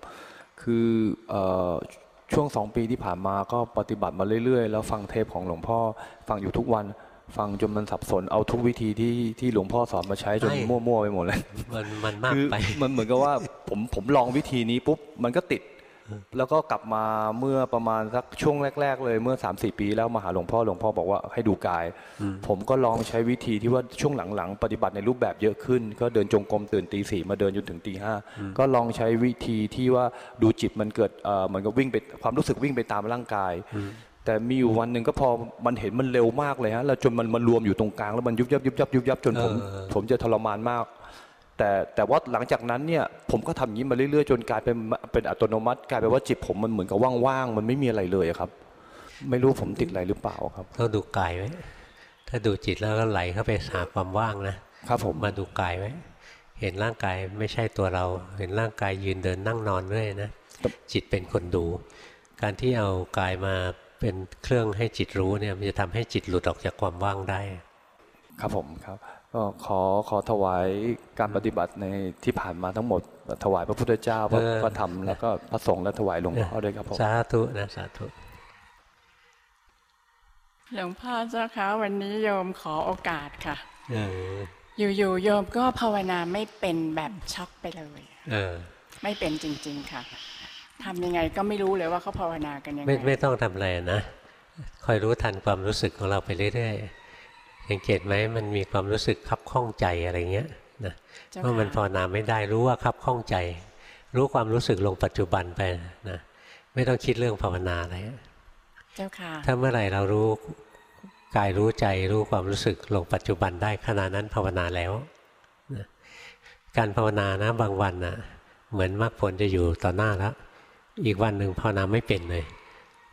คือเออช่วงสองปีที่ผ่านมาก็ปฏิบัติมาเรื่อยๆ แล้วฟังเทปของหลวงพ่อฟังอยู่ทุกวัน ฟังจนมันสับสนเอาทุกวิธีที่ที่หลวงพ่อสอนมาใช้จนไม่มั่วๆไปหมดเลยมันมันมากคือไปมันเหมือนกับว่าผมผมลองวิธีนี้ปุ๊บมันก็ติด แล้วก็กลับมาเมื่อประมาณสักช่วงแรก ๆ เลยเมื่อ3 4ปี แล้วมาหาหลวงพ่อหลวงพ่อบอกว่าให้ดูกาย ผมก็ลองใช้วิธีที่ว่าช่วงหลังๆ ปฏิบัติในรูปแบบเยอะขึ้น ก็เดินจงกรมตื่นตีสี่มาเดินจนถึงตีห้าก็ลองใช้วิธีที่ว่าดูจิตมันเกิดเอ่อเหมือนกับวิ่งไปความรู้สึกวิ่งไปตามร่างกายแต่มีอยู่วันหนึ่งก็พอมันเห็นมันเร็วมากเลยฮะแล้วจนมันมารวมอยู่ตรงกลางแล้วมันยุบยับยุบยับยุบยับจนผมเออผมจะทรมานมาก แต่แต่ว่าหลังจากนั้นเนี่ยผมก็ทำอย่างนี้มาเรื่อยๆ จนกลายเป็นเป็นอัตโนมัติ กลายเป็นว่าจิตผมมันเหมือนกับว่างๆมันไม่มีอะไรเลยอะครับ ไม่รู้ผมติดอะไรหรือเปล่าครับต้องดูกายไว้ถ้าดูจิตแล้วก็ไหลเข้าไปหาความว่างนะครับผมมาดูกายไว้เห็นร่างกายไม่ใช่ตัวเรา เห็นร่างกายยืนเดินนั่งนอนเรื่อยนะจิตเป็นคนดู การที่เอากายมาเป็นเครื่องให้จิตรู้เนี่ยมันจะทำให้จิตหลุดออกจากความว่างได้ ครับผมครับ ก็ขอขอถวายการปฏิบัติในที่ผ่านมาทั้งหมด ถวายพระพุทธเจ้าพระเออพระธรรมแล้วก็พระสงฆ์และถวายหลวงพ่อด้วยครับผมสาธุนะสาธุหลวงพ่อเจ้าคะวันนี้โยมขอโอกาสค่ะเอออยู่ๆโยมก็ภาวนาไม่เป็นแบบช็อกไปเลยเออ ไม่เป็นจริง ๆ ค่ะทำยังไงก็ไม่รู้เลยว่าเขาภาวนากันยังไงไม่ไม่ต้องทำอะไรนะคอยรู้ทันความรู้สึกของเราไปเรื่อยๆ สังเกตไหมมันมีความรู้สึกคับข้องใจอะไรเงี้ยนะเจ้าว่ามันค่ะภาวนาไม่ได้รู้ว่าคับข้องใจ รู้ความรู้สึกลงปัจจุบันไปนะไม่ต้องคิดเรื่องภาวนาอะไรเจ้าค่ะถ้าเมื่อไหร่เรารู้กายรู้ใจรู้ความรู้สึกลงปัจจุบันได้ขณะนั้นภาวนาแล้วนะการภาวนานะบางวันนะเหมือนมรรคผลจะอยู่ต่อหน้าแล้วอีกวันหนึ่งภาวนาไม่เป็นเลย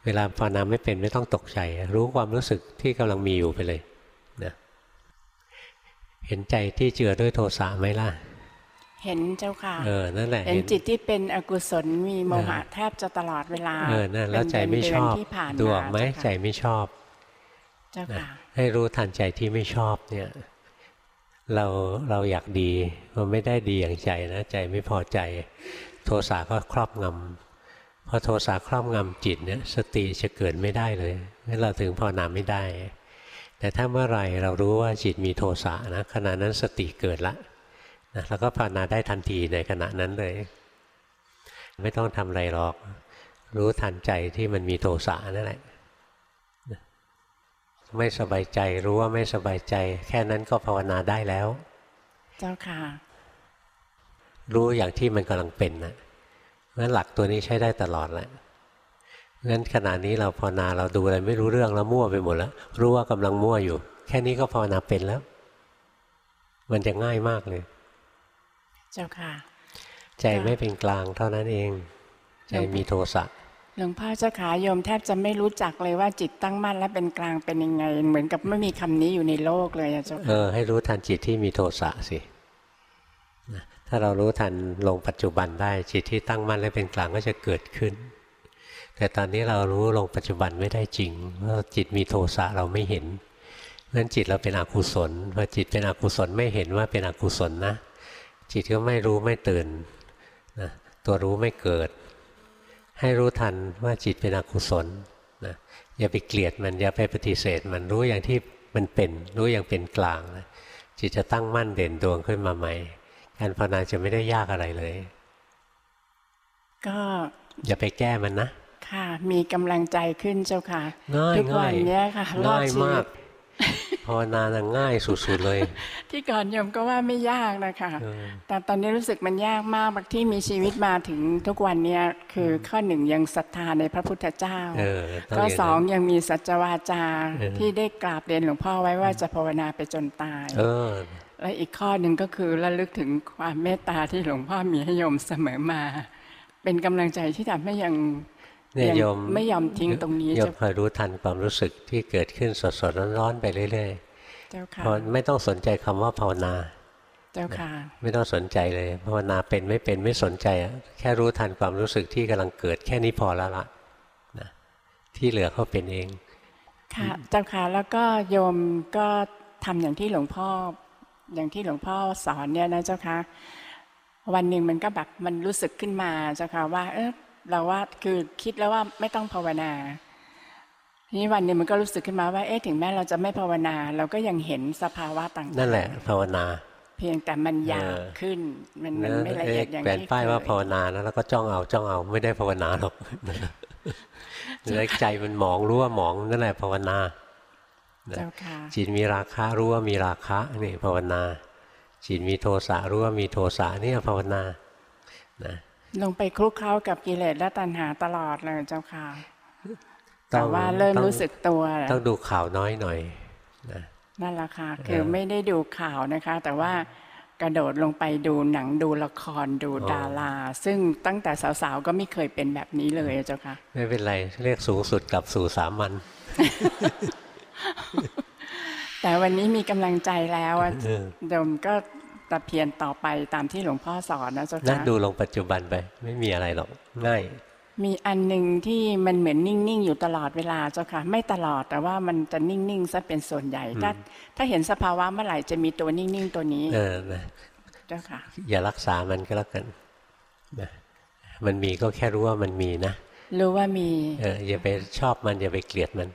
เวลาภาวนาไม่เป็นไม่ต้องตกใจ รู้ความรู้สึกที่กำลังมีอยู่ไปเลยนะ เห็นใจที่เจือด้วยโทสะไหมล่ะ เห็นเจ้าค่ะ เออ นั่นแหละ เห็นเห็นจิตที่เป็นอกุศลมีโมหะเออแทบจะตลอดเวลา เออ นั่นแล้วใจไม่ชอบเป็นเดืนๆที่ผ่านดูอมาอกไหมเจ้าใจค่ะไม่ชอบ เจ้านะค่ะ ให้รู้ทันใจที่ไม่ชอบเนี่ย เราเราอยากดีมันไม่ได้ดีอย่างใจนะ ใจไม่พอใจ โทสะก็ครอบงำพอโทสะครอบงำจิตเนี่ยสติจะเกิดไม่ได้เลยงั้นเราถึงภาวนาไม่ได้ แต่ถ้าเมื่อไหร่เรารู้ว่าจิตมีโทสะนะขณะนั้นสติเกิดละนะแล้วก็ภาวนาได้ทันทีในขณะนั้นเลย ไม่ต้องทำอะไรหรอก รู้ทันใจที่มันมีโทสะนั่นแหละไม่สบายใจรู้ว่าไม่สบายใจ แค่นั้นก็ภาวนาได้แล้ว เจ้าค่ะ รู้อย่างที่มันกำลังเป็นนะงั้นหลักตัวนี้ใช้ได้ตลอดแหละ งั้นขณะนี้เราภาวนาเราดูอะไรไม่รู้เรื่องแล้วมั่วไปหมดแล้ว รู้ว่ากำลังมั่วอยู่ แค่นี้ก็ภาวนาเป็นแล้ว มันจะง่ายมากเลย เจ้าค่ะ ใจไม่เป็นกลางเท่านั้นเอง ใจมีโทสะหลวงพ่อเจ้าขาโยมแทบจะไม่รู้จักเลยว่าจิตตั้งมั่นและเป็นกลางเป็นยังไง เหมือนกับไม่มีคำนี้อยู่ในโลกเลยอะเจ้าเอค่ะอให้รู้ทันจิตที่มีโทสะสินะถ้าเรารู้ทันลงปัจจุบันได้จิตที่ตั้งมั่นและเป็นกลางก็จะเกิดขึ้น แต่ตอนนี้เรารู้ลงปัจจุบันไม่ได้จริงเพราะจิตมีโทสะเราไม่เห็นเพราะฉะนั้นจิตเราเป็นอกุศลพอจิตเป็นอกุศลไม่เห็นว่าเป็นอกุศลนะ จิตก็ไม่รู้ไม่ตื่นนะตัวรู้ไม่เกิด ให้รู้ทันว่าจิตเป็นอกุศลนะอย่าไปเกลียดมันอย่าไปปฏิเสธ มันรู้อย่างที่มันเป็น รู้อย่างเป็นกลางนะจิตจะตั้งมั่นเด่นดวงขึ้นมาใหม่การภาวนาจะไม่ได้ยากอะไรเลย ก็อย่าไปแก้มันนะ ค่ะมีกำลังใจขึ้นเจ้าค่ะง่ายทุกวัง่ายเนี้ยค่ะรอดง่ายชีมาวิกตภาวนาน่ะง่ายสุดๆเลย ที่ก่อนโยมก็ว่าไม่ยากนะคะเออแต่ตอนนี้รู้สึกมันยากมากบางที่มีชีวิตมาถึงทุกวันเนี้ยคือข้อหนึ่งยังศรัทธาในพระพุทธเจ้าเออต้องก็ย่านั้นสองยังมีสัจวาจาเออที่ได้กราบเรียนหลวงพ่อไว้ว่าจะภาวนาไปจนตายเออและอีกข้อหนึ่งก็คือระลึกถึงความเมตตาที่หลวงพ่อมีให้โยมเสมอมา เป็นกำลังใจที่ทำให้ยัง เนี่ยยังโยมไม่ยอมทิ้งตรงนี้โยมเจ้าคอยรู้ทันความรู้สึกที่เกิดขึ้นสดๆร้อนๆไปเรื่อยเจ้าๆค่ะเพราะไม่ต้องสนใจคำว่าภาวนา เจ้าค่ะ ไม่ต้องสนใจเลยภาวนาเป็นไม่เป็นไม่สนใจอะแค่รู้ทันความรู้สึกที่กำลังเกิดแค่นี้พอแล้วละนะที่เหลือเขาเป็นเอง ค่ะเจ้าค่ะแล้วก็โยมก็ทำอย่างที่หลวงพ่ออย่างที่หลวงพ่อสอนเนี่ยนะเจ้าค่ะวันหนึ่งมันก็แบบมันรู้สึกขึ้นมาเจ้าค่ะว่าเออ เราว่าคือคิดแล้วว่าไม่ต้องภาวนาทีนี้วันหนึ่งมันก็รู้สึกขึ้นมาว่าเอ๊ะถึงแม้เราจะไม่ภาวนา เราก็ยังเห็นสภาวะต่างๆนั่นแหละ ภาวนา เพียงแต่มันหยาบเออขึ้นมันมันนะไม่ละเอียดอย่างแขวนที่ป้ายว่าเคภาวนานะแล้วก็จ้องเอาจ้องเอาไม่ได้ภาวนาหรอกแล้วใจมันหมองรู้ว่าหมองนั่นแหละภาวนานะเจ้าค่ะจิตมีราคะรู้ว่ามีราคะนี่ภาวนา จิตมีโทสะรู้ว่ามีโทสะนี่ภาวนานะ ลงไปคลุกเคล้ากับกิเลสและตัณหาตลอดเลยเจ้าค่ะต้แต่องว่าเริ่มต้องรู้สึกตัวต้องดูข่าวน้อยหน่อยนะนั่นแหละค่ะคือเออไม่ได้ดูข่าวนะคะ แต่ว่ากระโดดลงไปดูหนังดูละครดูอ๋อดารา ซึ่งตั้งแต่สาวๆ ก็ไม่เคยเป็นแบบนี้เลยเจ้าค่ะ ไม่เป็นไร เรียกสูงสุดกลับสู่สามัญแต่วันนี้มีกำลังใจแล้วอะเออโยมก็ แต่เพียรต่อไปตามที่หลวงพ่อสอนนะเจ้านั่ค่ะดูลงปัจจุบันไป ไม่มีอะไรหรอกง่ายมีอันหนึ่งที่มันเหมือนนิ่งๆอยู่ตลอดเวลาเจ้าค่ะ ไม่ตลอดแต่ว่ามันจะนิ่งๆซะเป็นส่วนใหญ่ ถ้าอืมถ้าเห็นสภาวะเมื่อไหร่จะมีตัวนิ่งๆตัวนี้ เออนะเจ้าค่ะ อย่ารักษามันก็แล้วกันนะมันมีก็แค่รู้ว่ามันมีนะรู้ว่ามีเอออย่าไปชอบมันอย่าไปเกลียดมัน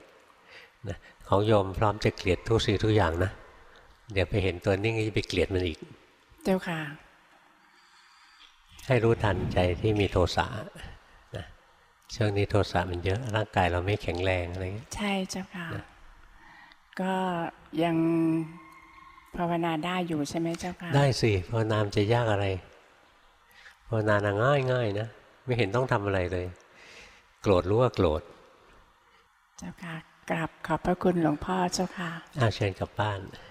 นะของโยมพร้อมจะเกลียดทุกสิ่งทุกอย่างนะเดี๋ยวไปเห็นตัวนิ่งก็จะไปเกลียดมันอีก เจ้าค่ะ ให้รู้ทันใจที่มีโทสะนะช่วงนี้โทสะมันเยอะร่างกายเราไม่แข็งแรงอะไรเงี้ยใช่เจ้าค่ะ ก็ยังภาวนาได้อยู่ใช่ไหมเจ้าค่ะ ได้สิภาวนามนจะยากอะไร ภาวนานะง่ายง่ายๆนะ ไม่เห็นต้องทำอะไรเลย โกรธรู้ว่าโกรธ เจ้าค่ะกราบขอบพระคุณหลวงพ่อเจ้าค่ะอาเชิญกลับบ้านเ